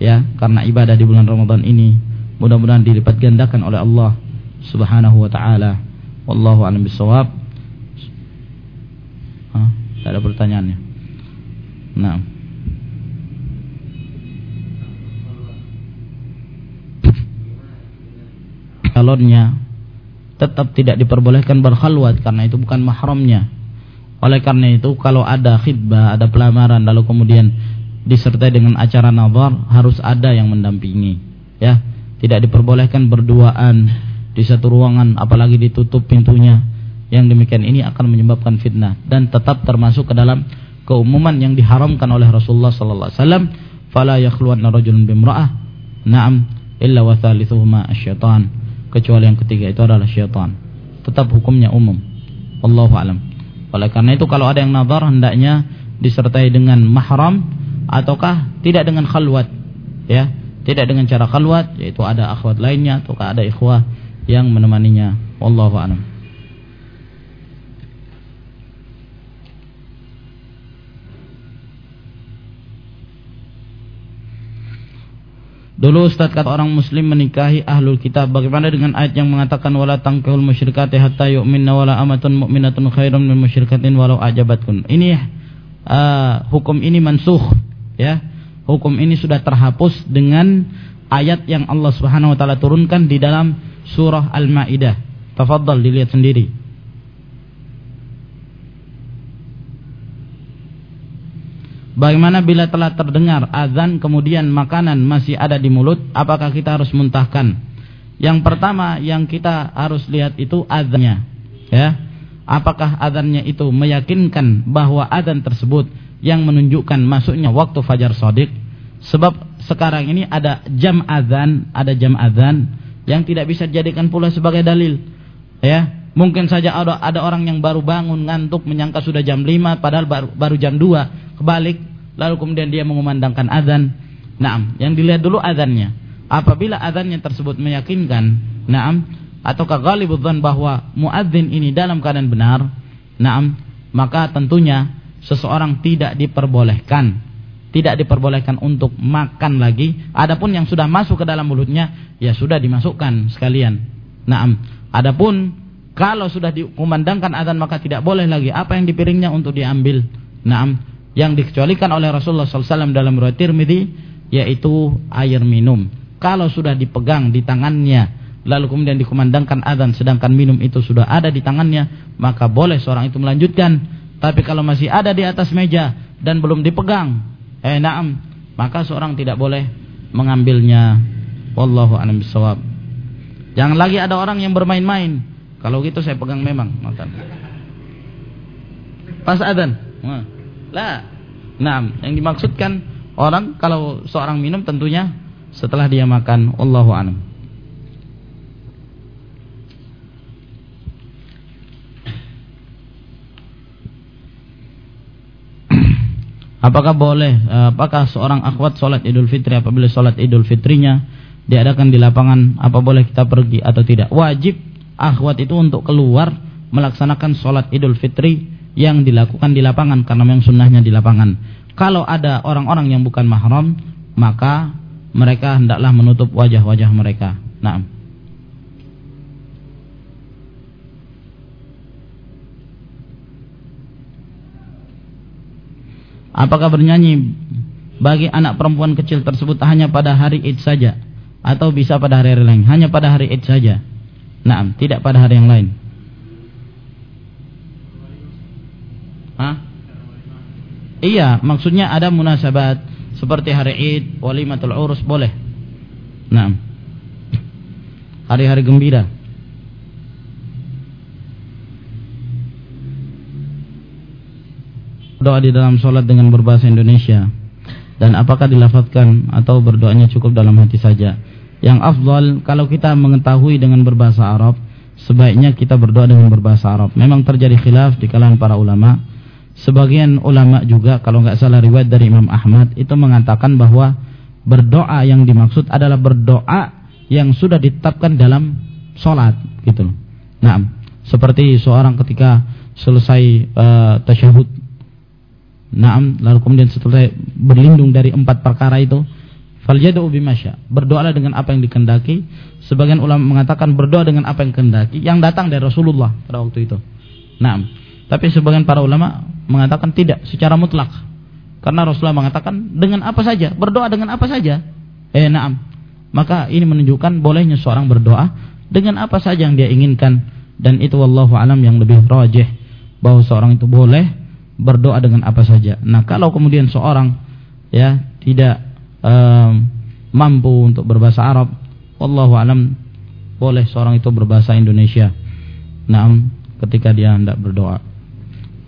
ya karena ibadah di bulan Ramadan ini mudah-mudahan dilipat gandakan oleh Allah subhanahu wa ta'ala. Wallahu alam bisawab tak ada pertanyaannya. Nah calonnya tetap tidak diperbolehkan berkhalwat karena itu bukan mahramnya. Oleh karena itu kalau ada khidbah ada pelamaran lalu kemudian disertai dengan acara nazar harus ada yang mendampingi ya. Tidak diperbolehkan berduaan di satu ruangan apalagi ditutup pintunya. Yang demikian ini akan menyebabkan fitnah dan tetap termasuk ke dalam keumuman yang diharamkan oleh Rasulullah sallallahu alaihi wasallam. Fala yakhluwanna rajulun bimra'ah. Na'am illa wa thalithuhuma asyaitan kecuali yang ketiga itu adalah syaitan tetap hukumnya umum wallahu alam oleh karena itu kalau ada yang nazar hendaknya disertai dengan mahram ataukah tidak dengan khalwat ya tidak dengan cara khalwat yaitu ada akhwat lainnya ataukah ada ikhwah yang menemaninya. Wallahu a'lam. Dulu Ustaz kata orang muslim menikahi ahlul kitab Bagaimana dengan ayat yang mengatakan Wala tangkahul musyrikati hatta yu'minna Wala amatun mu'minatun khairum min musyrikatin Walau ajabatkun Ini uh, hukum ini mansuh ya Hukum ini sudah terhapus dengan ayat yang Allah subhanahu wa ta'ala turunkan Di dalam surah Al-Maidah. Tafadhal dilihat sendiri. Bagaimana bila telah terdengar azan kemudian makanan masih ada di mulut, apakah kita harus muntahkan? Yang pertama yang kita harus lihat itu azannya, ya. Apakah azannya itu meyakinkan bahwa azan tersebut yang menunjukkan masuknya waktu fajar shadiq? Sebab sekarang ini ada jam azan, ada jam azan yang tidak bisa dijadikan pula sebagai dalil. Ya, mungkin saja ada ada orang yang baru bangun ngantuk menyangka sudah jam 5 padahal baru, baru jam 2, kebalik lalu kemudian dia mengumandangkan azan. Naam, yang dilihat dulu azannya. Apabila azannya tersebut meyakinkan, naam, ataukah ghalibudzan bahwa muadzin ini dalam keadaan benar, naam, maka tentunya seseorang tidak diperbolehkan tidak diperbolehkan untuk makan lagi. Adapun yang sudah masuk ke dalam mulutnya, ya sudah dimasukkan sekalian. Naam. Adapun kalau sudah dikumandangkan adzan maka tidak boleh lagi apa yang dipiringnya untuk diambil. Naam. Yang dikecualikan oleh Rasulullah SAW dalam riwayat Tirmidzi yaitu air minum. Kalau sudah dipegang di tangannya lalu kemudian dikumandangkan adzan sedangkan minum itu sudah ada di tangannya, maka boleh seorang itu melanjutkan. Tapi kalau masih ada di atas meja dan belum dipegang, eh na'am, maka seorang tidak boleh mengambilnya. Wallahu a'lam bishawab. Jangan lagi ada orang yang bermain-main. Kalau gitu saya pegang memang, makan. Pas adzan. Lah. Nah, yang dimaksudkan orang kalau seorang minum tentunya setelah dia makan. Wallahu a'lam. Apakah boleh, apakah seorang akhwat sholat idul fitri apabila sholat idul fitrinya diadakan di lapangan, apa boleh kita pergi atau tidak? Wajib akhwat itu untuk keluar melaksanakan sholat idul fitri yang dilakukan di lapangan karena memang sunnahnya di lapangan. Kalau ada orang-orang yang bukan mahram, maka mereka hendaklah menutup wajah-wajah mereka. Nah. Apakah bernyanyi bagi anak perempuan kecil tersebut hanya pada hari Id saja atau bisa pada hari-hari lain? Hanya pada hari Id saja. Nah, tidak pada hari yang lain. Hah? Iya, maksudnya ada munasabat seperti hari Id, walimatul urus boleh. Nah. Hari-hari gembira. doa di dalam sholat dengan berbahasa Indonesia dan apakah dilafazkan atau berdoanya cukup dalam hati saja yang afdal kalau kita mengetahui dengan berbahasa Arab sebaiknya kita berdoa dengan berbahasa Arab. Memang terjadi khilaf di kalangan para ulama. Sebagian ulama juga kalau nggak salah riwayat dari Imam Ahmad itu mengatakan bahwa berdoa yang dimaksud adalah berdoa yang sudah ditetapkan dalam sholat gitu Nah, seperti seorang ketika selesai uh, tasyahud. Naam, lalu kemudian setelah berlindung dari empat perkara itu, faljadu bimasya. Berdoalah dengan apa yang dikendaki. Sebagian ulama mengatakan berdoa dengan apa yang kendaki yang datang dari Rasulullah pada waktu itu. Naam. Tapi sebagian para ulama mengatakan tidak secara mutlak. Karena Rasulullah mengatakan dengan apa saja, berdoa dengan apa saja. Eh, naam. Maka ini menunjukkan bolehnya seorang berdoa dengan apa saja yang dia inginkan dan itu wallahu alam yang lebih rajih bahwa seorang itu boleh berdoa dengan apa saja. Nah, kalau kemudian seorang ya tidak mampu untuk berbahasa Arab, wallahu alam boleh seorang itu berbahasa Indonesia. Nah, ketika dia hendak berdoa.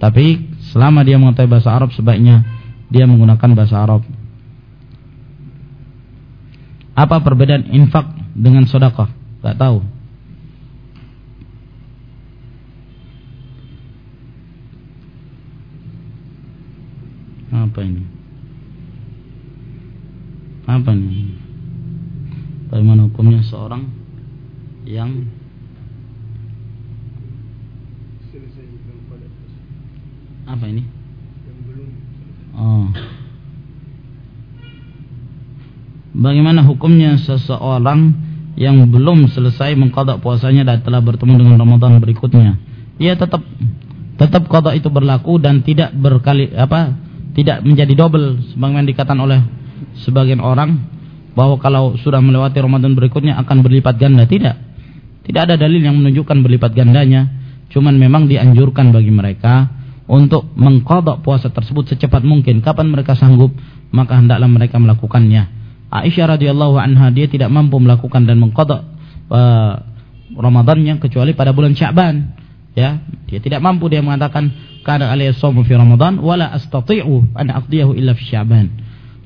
Tapi selama dia mengetahui bahasa Arab sebaiknya dia menggunakan bahasa Arab. Apa perbedaan infak dengan sedekah? Tak tahu. Apa ini? Apa ini? Bagaimana hukumnya seorang yang apa ini? Oh. Bagaimana hukumnya seseorang yang belum selesai mengkodok puasanya dan telah bertemu dengan Ramadan berikutnya? Ia tetap tetap kodok itu berlaku dan tidak berkali apa tidak menjadi double sebagaimana dikatakan oleh sebagian orang bahwa kalau sudah melewati Ramadan berikutnya akan berlipat ganda. Tidak. Tidak ada dalil yang menunjukkan berlipat gandanya. Cuman memang dianjurkan bagi mereka untuk mengkodok puasa tersebut secepat mungkin. Kapan mereka sanggup maka hendaklah mereka melakukannya. Aisyah radhiyallahu anha dia tidak mampu melakukan dan mengkodok uh, Ramadannya kecuali pada bulan Sya'ban ya dia tidak mampu. Dia mengatakan alayya shaumu fi Ramadan wala astati'u an aqdiyahu illa fi Sya'ban.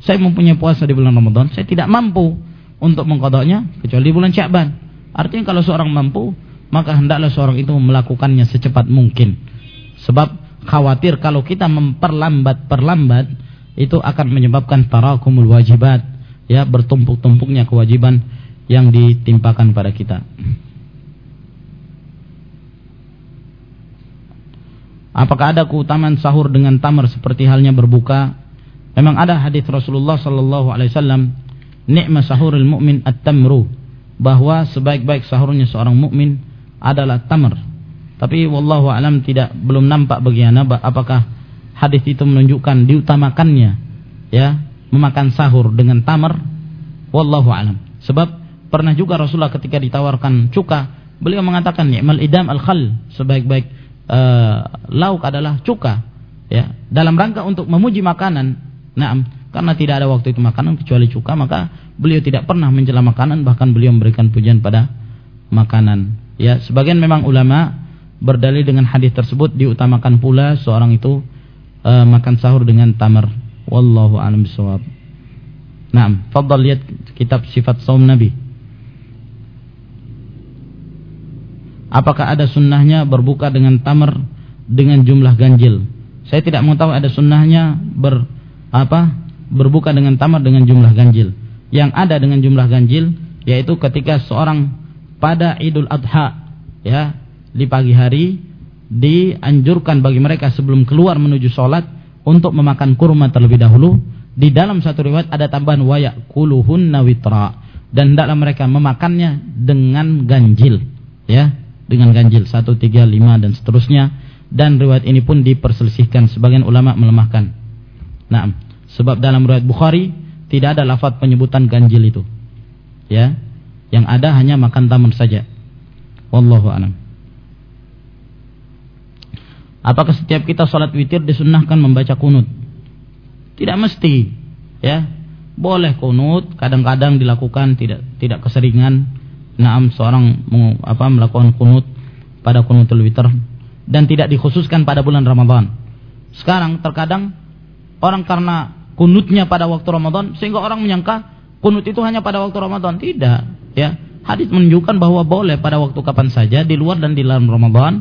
Saya mempunyai puasa di bulan Ramadan, saya tidak mampu untuk mengkodoknya kecuali di bulan Sya'ban. Artinya kalau seorang mampu, maka hendaklah seorang itu melakukannya secepat mungkin. Sebab khawatir kalau kita memperlambat-perlambat itu akan menyebabkan tarakumul wajibat, ya bertumpuk-tumpuknya kewajiban yang ditimpakan pada kita. Apakah ada keutamaan sahur dengan tamar seperti halnya berbuka? Memang ada hadis Rasulullah sallallahu alaihi wasallam, "Ni'ma sahurul mu'min at-tamru." Bahwa sebaik-baik sahurnya seorang mukmin adalah tamar. Tapi wallahu alam tidak belum nampak bagi ana apakah hadis itu menunjukkan diutamakannya ya memakan sahur dengan tamar wallahu alam. Sebab pernah juga Rasulullah ketika ditawarkan cuka, beliau mengatakan ni'mal idam al-khal, sebaik-baik uh, lauk adalah cuka. Ya, dalam rangka untuk memuji makanan. Naam, karena tidak ada waktu itu makanan kecuali cuka, maka beliau tidak pernah mencela makanan, bahkan beliau memberikan pujian pada makanan. Ya, sebagian memang ulama berdalil dengan hadis tersebut diutamakan pula seorang itu uh, makan sahur dengan tamar. Wallahu a'lam bishawab. Naam, fadhal lihat kitab sifat saum Nabi. Apakah ada sunnahnya berbuka dengan tamar dengan jumlah ganjil? Saya tidak mengetahui ada sunnahnya ber apa berbuka dengan tamar dengan jumlah ganjil. Yang ada dengan jumlah ganjil yaitu ketika seorang pada Idul Adha ya di pagi hari dianjurkan bagi mereka sebelum keluar menuju sholat untuk memakan kurma terlebih dahulu di dalam satu riwayat ada tambahan wayak kuluhun nawitra dan hendaklah mereka memakannya dengan ganjil, ya, dengan ganjil satu tiga lima dan seterusnya. Dan riwayat ini pun diperselisihkan sebagian ulama melemahkan. Nah, sebab dalam riwayat Bukhari tidak ada lafaz penyebutan ganjil itu, ya, yang ada hanya makan tamar saja. Wallahu a'lam. Apakah setiap kita sholat witir disunnahkan membaca kunut? Tidak mesti, ya. Boleh kunut, kadang-kadang dilakukan tidak tidak keseringan. Naam seorang apa melakukan kunut pada kunutul witir dan tidak dikhususkan pada bulan Ramadan. Sekarang terkadang orang karena kunutnya pada waktu Ramadan sehingga orang menyangka kunut itu hanya pada waktu Ramadan. Tidak, ya. Hadis menunjukkan bahwa boleh pada waktu kapan saja di luar dan di dalam Ramadan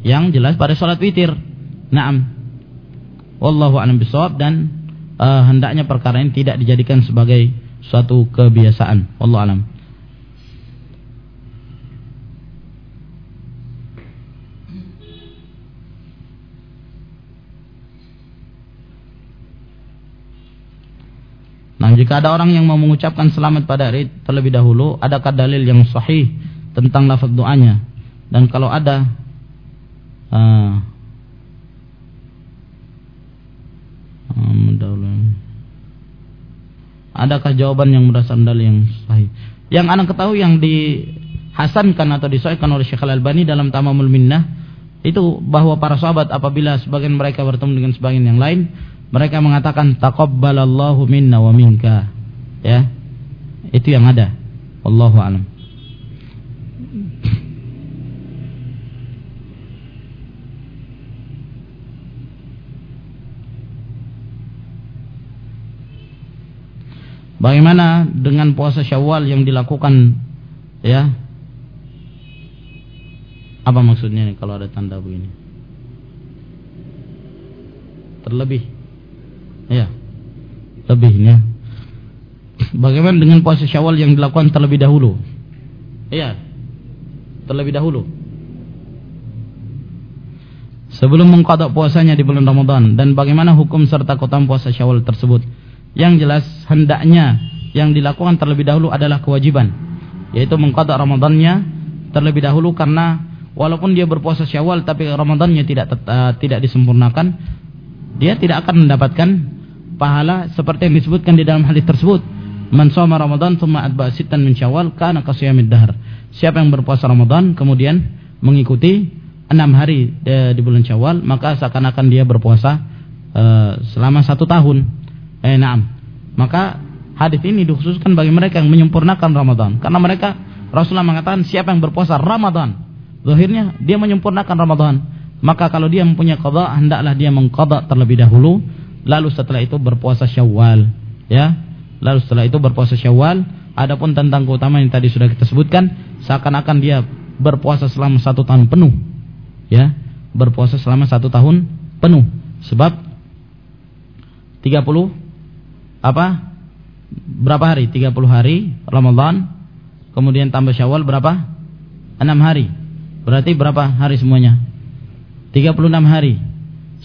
yang jelas pada sholat witir. Naam. Wallahu a'lam bishawab dan uh, hendaknya perkara ini tidak dijadikan sebagai suatu kebiasaan. Allah alam. Nah, jika ada orang yang mau mengucapkan selamat pada hari terlebih dahulu, adakah dalil yang sahih tentang lafaz doanya? Dan kalau ada, uh, Adakah jawaban yang berdasarkan dalil yang sahih? Yang anak ketahui yang dihasankan atau disahihkan oleh Syekh Al-Albani dalam Tamamul Minnah itu bahwa para sahabat apabila sebagian mereka bertemu dengan sebagian yang lain, mereka mengatakan taqabbalallahu minna wa minka. Ya. Itu yang ada. Wallahu a'lam. Bagaimana dengan puasa Syawal yang dilakukan ya? Apa maksudnya nih kalau ada tanda begini? Terlebih. Ya. Lebihnya. Bagaimana dengan puasa Syawal yang dilakukan terlebih dahulu? Iya. Terlebih dahulu. Sebelum mengkodok puasanya di bulan Ramadan dan bagaimana hukum serta kotam puasa Syawal tersebut? Yang jelas hendaknya yang dilakukan terlebih dahulu adalah kewajiban yaitu mengqada Ramadannya terlebih dahulu karena walaupun dia berpuasa Syawal tapi Ramadannya tidak uh, tidak disempurnakan dia tidak akan mendapatkan pahala seperti yang disebutkan di dalam hadis tersebut man shoma Ramadan thumma atba'a sittan min Syawal kana qasiyamid dahr siapa yang berpuasa Ramadan kemudian mengikuti enam hari di, di bulan Syawal maka seakan-akan dia berpuasa uh, selama satu tahun Eh, naam. Maka hadis ini dikhususkan bagi mereka yang menyempurnakan Ramadan. Karena mereka Rasulullah mengatakan siapa yang berpuasa Ramadan, zahirnya dia menyempurnakan Ramadan. Maka kalau dia mempunyai qada, hendaklah dia mengqada terlebih dahulu, lalu setelah itu berpuasa Syawal, ya. Lalu setelah itu berpuasa Syawal. Adapun tentang keutamaan yang tadi sudah kita sebutkan, seakan-akan dia berpuasa selama satu tahun penuh, ya, berpuasa selama satu tahun penuh. Sebab 30 apa? Berapa hari? 30 hari Ramadan. Kemudian tambah Syawal berapa? 6 hari. Berarti berapa hari semuanya? 36 hari.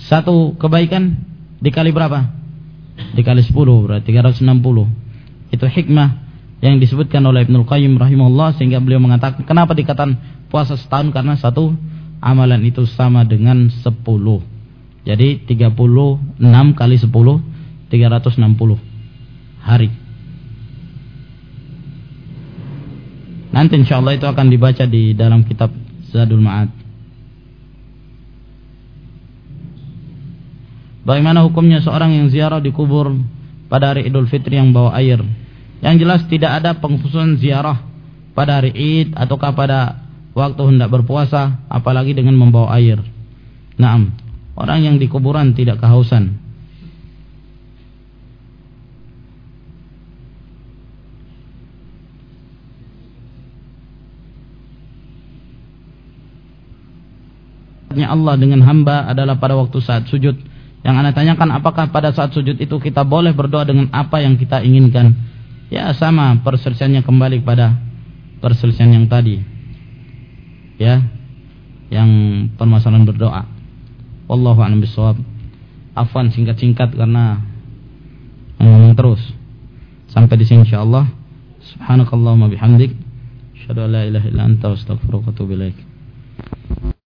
Satu kebaikan dikali berapa? Dikali 10 berarti 360. Itu hikmah yang disebutkan oleh Ibnu Qayyim rahimahullah sehingga beliau mengatakan kenapa dikatakan puasa setahun karena satu amalan itu sama dengan 10. Jadi 36 kali 10 360 hari. Nanti insyaallah itu akan dibaca di dalam kitab Zadul Ma'ad. Bagaimana hukumnya seorang yang ziarah di kubur pada hari Idul Fitri yang bawa air? Yang jelas tidak ada pengkhususan ziarah pada hari Id ataukah pada waktu hendak berpuasa apalagi dengan membawa air. Naam, orang yang di kuburan tidak kehausan. Allah dengan hamba adalah pada waktu saat sujud yang anda tanyakan apakah pada saat sujud itu kita boleh berdoa dengan apa yang kita inginkan? Ya sama perselisihannya kembali pada perselisihan yang tadi. Ya. Yang permasalahan berdoa. Wallahu a'lam bishawab. Afwan singkat-singkat karena ngomong terus. Sampai di sini insyaallah. Subhanakallahumma bihamdik. Asyhadu an la ilaha illa anta astaghfiruka wa atubu.